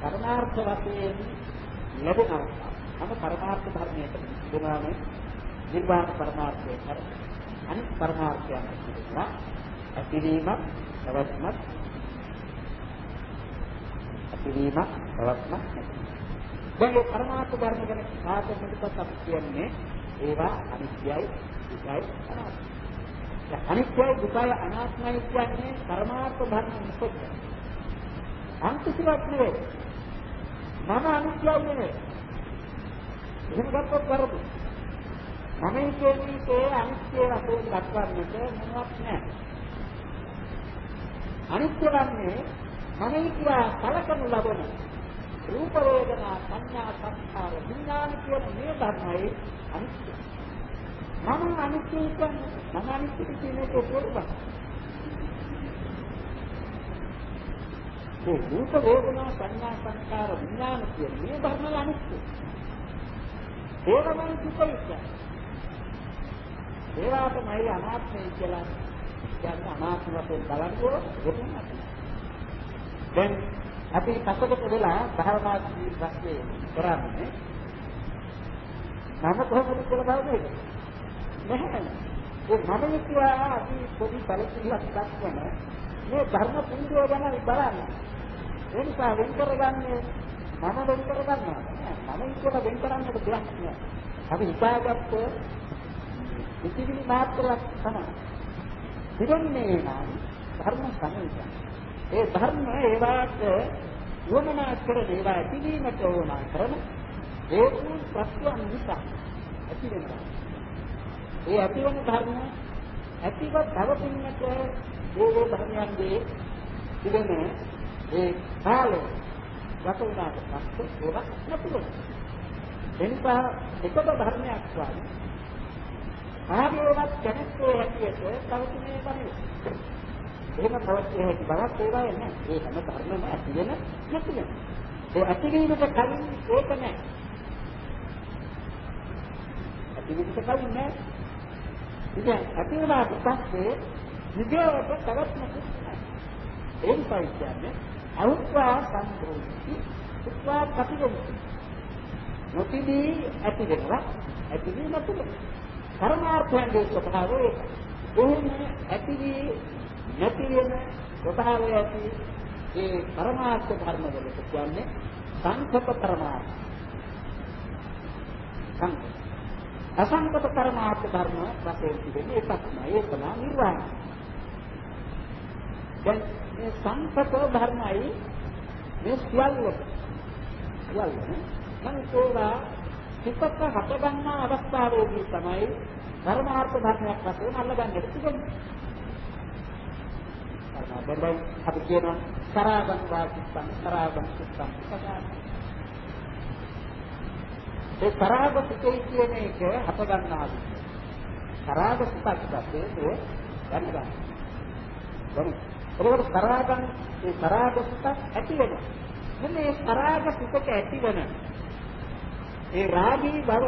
පරමාර්ථ වශයෙන් ලැබෙනවා. අම පරමාර්ථ ධර්මයට තිබුණාම නිර්වාණ පරමාර්ථය කර. අනිත් පරමාර්ථයක් තිබෙනවා. ඇතිවීමක්, පැවැත්මක්, ඇතිවීමක්, පැවැත්මක් දැන් මේ පරමාර්ථ ධර්ම ගැන සාකච්ඡාකට අපි කියන්නේ ඒවා අනිත්‍යයි, දුකයි, අනාත්මයි. අනිත්‍යයි දුකයි අනාත්මයි කියන්නේ පරමාර්ථ ධර්ම මොකද? අන්තිසියක් නෙවෙයි. මම අනිත්‍යයි නෙවෙයි. එහෙම ගත්තොත් වරද? මම කියන්නේ අනිත්‍ය වශයෙන් දක්වන්නට මොනවත් නැහැ. අනිත්‍ය වන්නේ මම කියලා කලකනු ලබන රූප වේදනා සංඥා සංස්කාර විඥාන කියන මේ ධර්මයි අනිත්‍ය. මම අනිත්‍ය කියන්නේ මම අනිත්‍ය කියන්නේ කොහොමද? ඒ රූප වේදනා සංඥා සංස්කාර විඥාන කියන මේ ධර්මයි අනිත්‍ය. ඒවමයි සුඛයි. ඒවාටමයි අනාත්මයි කියලා කියන්නේ අනාත්ම වශයෙන් බලනකොට ඒක දැන් අපි පසකට වෙලා භාවනා ප්‍රශ්නේ කරන්නේ මම කොහොමද කියලා බලන්නේ නැහැ. ඒ මම කියලා අපි පොඩි බලපෑමක් දක්වන මේ ධර්ම පුංජය ගැන බලන්න. ඒ නිසා වෙන් කරගන්නේ මම වෙන් කරගන්නවා. මම කියලා වෙන් කරන්නට දෙයක් නෑ. අපි හිතාගත්ත ඉතිවිලි මාත්‍රයක් තමයි. පිරන්නේ නම් ධර්ම සංහිඳන ඒ ධර්ම ඒවාට වමනා කරන ඒවා ඇතිවීමට ඕන කරන හේතු ප්‍රත්‍යයන් නිසා ඇති වෙනවා. ඒ ඇතිවන ධර්ම ඇතිව පවතිනට ඒ ධර්මයන්ගේ තිබෙන ඒ කාලය ගත වුණාට පස්සේ ඒවා නැති වෙනවා. එනිසා එකද ධර්මයක් වගේ ආගේවත් දැනස්සේ හැටියට පවතිනේ බන්නේ. එහෙම පවත්ිය හැකි බවක් ඒවායේ නැහැ. ඒ හැම ධර්මම ඇති වෙන නැති වෙන. ඒ ඇතිවීමට කලින් ඒක නැහැ. ඇතිවීමට කලින් නැහැ. ඉතින් ඇති වුණාට පස්සේ විද්‍යාවට තවත් නැහැ. ඒ නිසා කියන්නේ අනුත්වා සම්ප්‍රෝති උත්වා කටිගොමු. නොතිදී ඇති වෙනවා. ඇතිවීම නැති වෙනවා. පරමාර්ථයන්ගේ ස්වභාවය ඒකයි. එහෙම ඇතිවී නැති වෙන ස්වභාවය ඇති ඒ පරමාර්ථ ධර්ම වලට කියන්නේ සංකප්ප පරමාර්ථ. සංකප්ප. අසංකප්ප පරමාර්ථ ධර්ම වශයෙන් තිබෙන්නේ ඒක තමයි ඒ තමයි නිර්වාණය. දැන් මේ සංකප්ප ධර්මයි මේ සියල්ල සියල්ල නම් ඒවා සිතක හට ගන්නා අවස්ථාවේදී තමයි ධර්මාර්ථ ධර්මයක් වශයෙන් අල්ලගන්නට තිබෙන්නේ. කරනවා. දැන් අපි කියනවා සරාගං වාචිත්තං සරාගං චිත්තං ඒ සරාග සුඛය කියන එක හත ගන්නවා. සරාග සුඛක් පස්සේ ඒ ගන්න. දැන් ඒකට සරාගං ඒ සරාග සුඛ ඇති වෙනවා. මෙන්න මේ සරාග සුඛක ඇති වෙන ඒ රාගී බව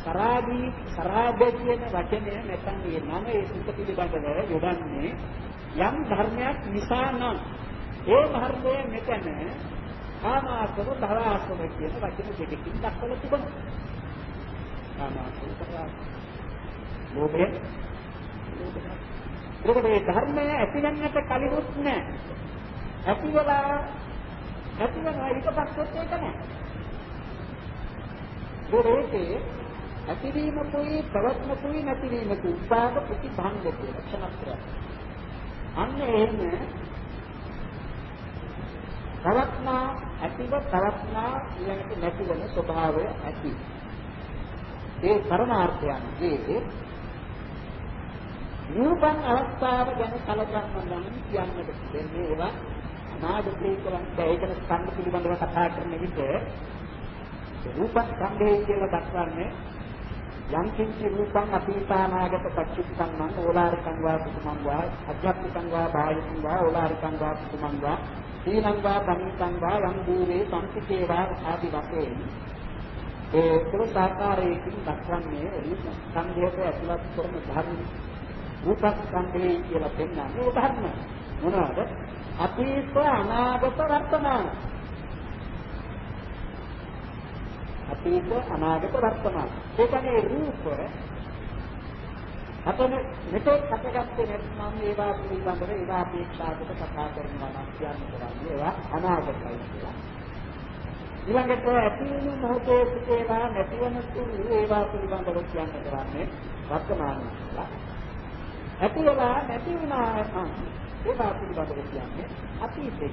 සරාගී සරාග කියන වචනය නැත්නම් මේ නම ඒ සුඛ පිළිබඳව යොදන්නේ යම් ධර්මයක් නිසා නම් ඒ ධර්මය මෙතන කාමාසව භවආසව කියන වචන දෙකකින් දක්වලා තිබෙනවා. කාමාසව භවආසව. ලෝභය ඒකට මේ ධර්මය ඇතිවෙන්නට කලිනුත් නැහැ. ඇති වෙලා ඇති වෙනවා ඊට පස්සෙත් ඒක නැහැ. ඒකේ ඇතිවීමකුයි ප්‍රවත්මකුයි නැතිවීමකුයි උපාද ප්‍රතිභංග කියන ක්ෂණත්‍රයක්. අන්න එහෙම පවත්නා ඇතිව පවත්නා ඊළඟට නැති වෙන ස්වභාවය ඇති. ඒ පරමාර්ථයන්ගේ රූපං අවස්ථාව ගැන කලකන්න නම් කියන්නට දෙන්නේ ඒවා අනාගතේ කරන්නේ ඒකන ස්කන්ධ පිළිබඳව කතා කරන විට රූප ස්කන්ධය කියලා දක්වන්නේ යම් කිසි රූපං අතීතානාගත පච්චුක්ඛං නම් ඕලාරිකං වා කුමං වා අධ්‍යාත්මිකං වා බාහිරිකං වා ඕලාරිකං වා කුමං වා සීලං වා ධම්මිකං වා යම් දූරේ සංසිතේ වා ආදි වශයෙන් ඒ තුන ආකාරයකින් දක්වන්නේ රූප සංඝයට ඇතුළත් කරන ධර්ම. රූප සංඝේ කියලා පෙන්නන්නේ ධර්ම මොනවාද? අතීත අනාගත වර්තමාන. අතීත අනාගත වර්තමාන. ඒ කියන්නේ රූප අපේ මෙතෙක් හටගත්තේ නැත්නම් ඒවා පිළිබඳව ඒවා අපේක්ෂාකට කතා කරනවා නම් කියන්න කරන්නේ ඒවා අනාගතයි කියලා. ඊළඟට ඇතිවෙන මොහොතේ ඒවා නැතිවෙන තුරු ඒවා පිළිබඳව කියන්න කරන්නේ වර්තමානය කියලා. ඇතිවලා නැති වුණා නම් ඒවා පිළිබඳව කියන්නේ අතීතේ.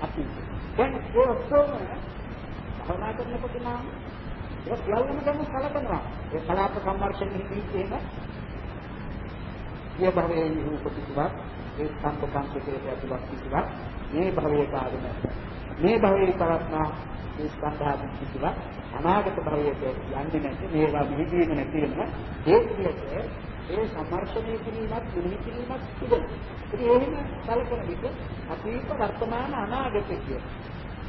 අතීතේ. දැන් ඒ ඔක්කොම භවනා කරනකොට නම් ඒක සියල්ලම ගැන කලබනවා. ඒ කලාප සම්මර්ෂණෙහිදී කියන මේ භවයේ රූප කිසිවක් ඒ සංකප්පංකේ ඇතුළත් කිසිවක් මේ භවයේ කාරණ මේ භවයේ පවත්නා ඒ ස්කන්ධාදී කිසිවක් අනාගත භවයට යන්නේ නැති මේවා මිහිදීම නැති වෙන හේතුලට ඒ සම්මර්ෂණය කිරීමත් මෙහි කිරීමත් තිබෙනවා. ඉතින් එහෙම කලකන විට අතීත වර්තමාන අනාගත කියන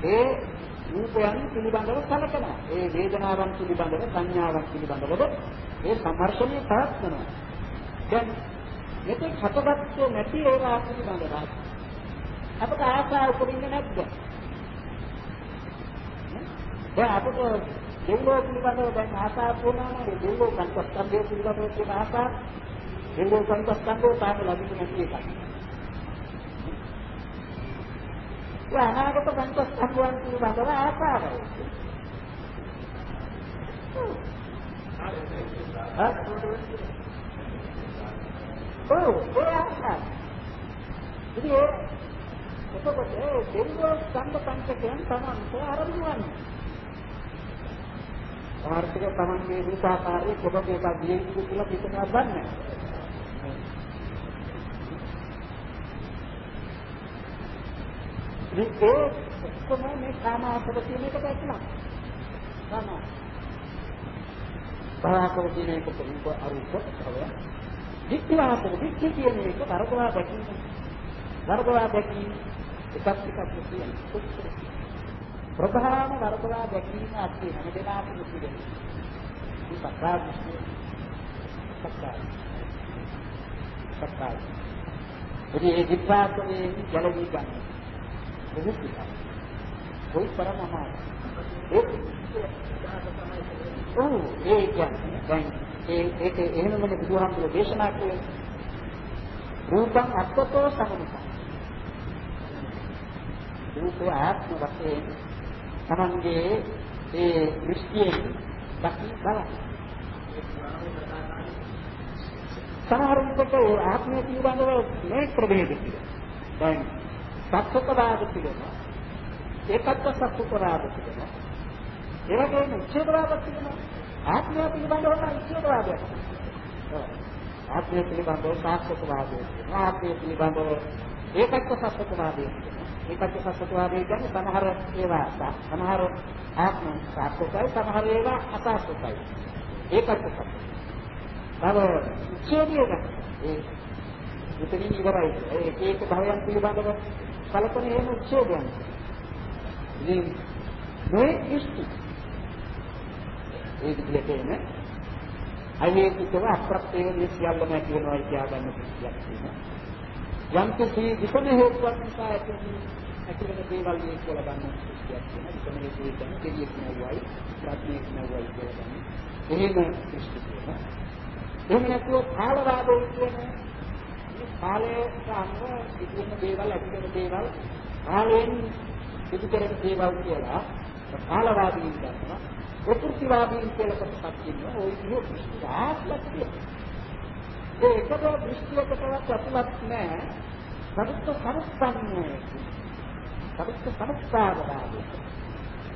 ඒ රූපයන් පිළිබඳව කලකනවා. ඒ වේදනාවන් පිළිබඳව සංඥාවන් පිළිබඳව ඒ සම්මර්ෂණය පවත්වනවා. දැන් මෙතෙක් හතගත්තේ නැති ඒවා පිළිබඳව අපට ආශාව උපදින්නේ නැද්ද? දැන් අපට දෙවියෝ පිළිබඳව දැන් ආශාවක් වුණා නම් දෙවියෝ පංචස්කන්ධය පිළිබඳව තියෙන ආශාව දෙවියෝ පංචස්කන්ධය තාම ලැබෙන්නේ නැති එකක්. ඒ අනාගත පංචස්කන්ධයන් පිළිබඳව ආශාවයි. ඔව් ඒ ආශාව. ඉතින් එතකොට දෙවියෝ ස්කන්ධ පංචකයන් තමයි ආරම්භ ආර්ථික තමන්ගේ රූපාකාරයේ කොබක එකක් දියෙන්නේ කියලා හිතනවා ගන්න. මේ ඔක්කොම මේ කාම ආසව කියන එකට ඇතුළත්. කාම. බාහකව කියන එක රූප අරූප භව. වික්ඛාතව වික්ඛ කියන එක වරදවා දැකීම. වරදවා දැකීම එකක් එකක් කියන්නේ. ප්‍රධාන වරදවා දැකීම අපි හැම දෙනාටම පිළිගන්න. මේ සක්කාය දෘෂ්ටිය සක්කාය. සක්කාය. ඉතින් ඒ විපාකයේ ජලවි ගන්න. මොකද කොයි පරමහා ඒ ඔව් ඒ කියන්නේ දැන් ඒ ඒක එහෙමම බුදුහාමුදුරුවෝ දේශනා කළේ රූපං අත්වතෝ සමුනිකං රූපය ආත්ම වශයෙන් තමන්ගේ ඒ දෘෂ්ටියෙන් දකි බලන්න. සමහරුන්ට ඒ ආත්මය පිළිබඳව මේ ප්‍රභේද කියලා. දැන් සත්‍යකවාද පිළිබඳව ඒකත් සත්‍යකවාද පිළිබඳව ඒ වගේම උච්ඡේදවාද පිළිබඳව ආත්මය පිළිබඳව නම් උච්ඡේදවාදයක්. ආත්මය පිළිබඳව සාස්ත්‍රවාදය. ආත්මය පිළිබඳව ඒකත් සත්‍යකවාදයක්. ඒකත් සත්‍යවාදී කියන්නේ සමහර ඒවා සමහර ආත්ම සාර්ථකයි සමහර ඒවා අසාර්ථකයි. ඒකත් සත්‍ය. තව ඡේදියක ඒ උතනින් ඉවරයි. ඒ ඒක භවයන් පිළිබඳව කලකන එහෙම ඡේදයන්. ඉතින් මේ ඉස්තු ඒ විදිහට එන්නේ අහේතුකව අප්‍රත්‍යයෙන් සියල්ලම ඇති වෙනවා කියලා ගන්න කිසියක් තියෙනවා. යම් කිසි විසම හේතුවක් නිසා ඇති ඇති වෙන දේවල් මේ කියලා ගන්න කිසියක් තියෙනවා. විසම හේතුව කියන්නේ දෙවියෙක් නෙවෙයි, ප්‍රඥෙක් නෙවෙයි කියලා ගන්න. එහෙම දෘෂ්ටි තියෙනවා. එහෙම නැතුව කාලවාදයේ කියන මේ කාලයට අනුව සිදුවෙන දේවල් ඇති වෙන දේවල් කාලයෙන් සිදු කරන දේවල් කියලා කාලවාදීන් කියනවා ප්‍රകൃතිවාදීන් කියලා කොටසක් ඉන්නවා ওই කියන විශ්වාසයක් තියෙනවා ඒ එකද දෘෂ්ටියකටවත් අතුලක් නැහැ. සමුත්ත සමස්තන්නේ සමුත්ත සමස්තවාදී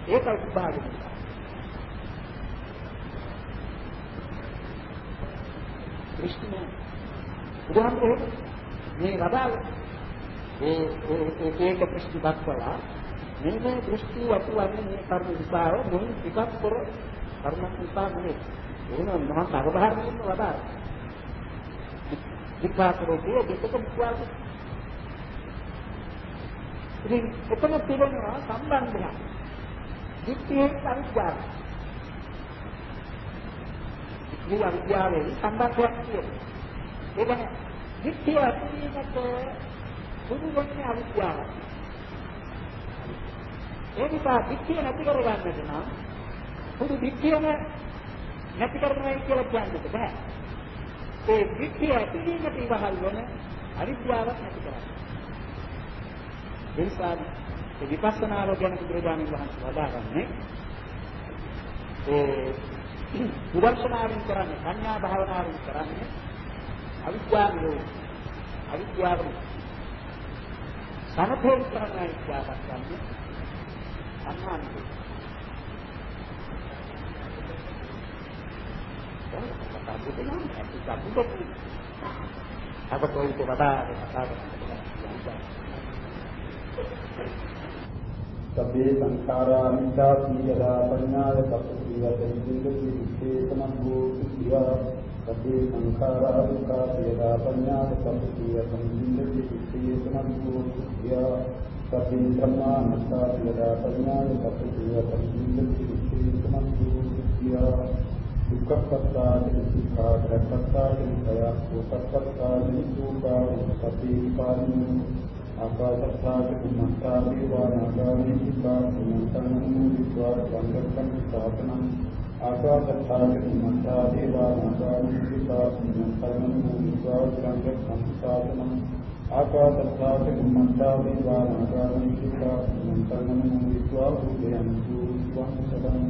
ඒකයි විභාගය දෘෂ්ටි උදාහරණයක් මේ වදාළ ඒ ඒ ඒක දෘෂ්ටි දක්වලා මේ දෘෂ්ටි වතුවන්නේ මේ කර්ම විපාක මොන ටිකක් කර කර්ම විපාක නෙවෙයි. එහෙනම් මහා සර්වධර්මයෙන් වදාළ විපාක රූපයේ දෙකක විපාක. ඉතින් එතන තිබෙනවා සම්බන්ධයක්. දිට්ඨියේ අවිද්‍යාව. මේ අවිද්‍යාවේ සම්බන්ධයක් තියෙනවා. ඒ කියන්නේ දිට්ඨිය ඇතිවීමට සුදු වෙන්නේ අවිද්‍යාව. ඒ නිසා දිට්ඨිය නැති කරගන්නට නම් සුදු දිට්ඨියම නැති කරනවා කියලා කියන්නත් බෑ. ඒ වික්ෂය ඇතිවීමට ඉවහල් වන අවිද්‍යාවක් නැති කරන්නේ. ඒ නිසා ඒ විපස්සනාව ගැන බුදුරජාණන් වහන්සේ වදාරන්නේ ඒ විදර්ශනාවෙන් කරන්නේ සංඥා භාවනාවෙන් කරන්නේ අවිද්‍යාව අවිද්‍යාව සමතේ කරන අවිද්‍යාවක් ගන්න අන්නාන්තේ Tapi dengan etika budak Apa kau itu kata kata සබ්බේ සංඛාරා අනිත්‍යාති යදා පඤ්ඤාය පස්සීයතේ සින්දති විශේෂණං භූතිවා සබ්බේ සංඛාරා දුක්ඛා යදා පඤ්ඤාය පස්සීයතේ සින්දති විශේෂණං භූතිවා සබ්බේ ධම්මානස්සා යදා පඤ්ඤාය පස්සීයතේ සින්දති විශේෂණං භූතිවා දුක්ඛපත්තානි දුක්ඛාදරපත්තානි කයස්සෝපත්තානි සූපාවපති පානි ආකාශත්තානි කුමත්තානි වානාගාමි සිකාකුමන්තනු විද්වා සංගතං සාතනං ආකාශත්තානි කුමත්තානි වානාගාමි සිකාකුමන්තනු විද්වා සංගතං සාතනං ආකාශත්තානි කුමත්තානි වානාගාමි සිකාකුමන්තනු විද්වා උදයන්තු වං සදං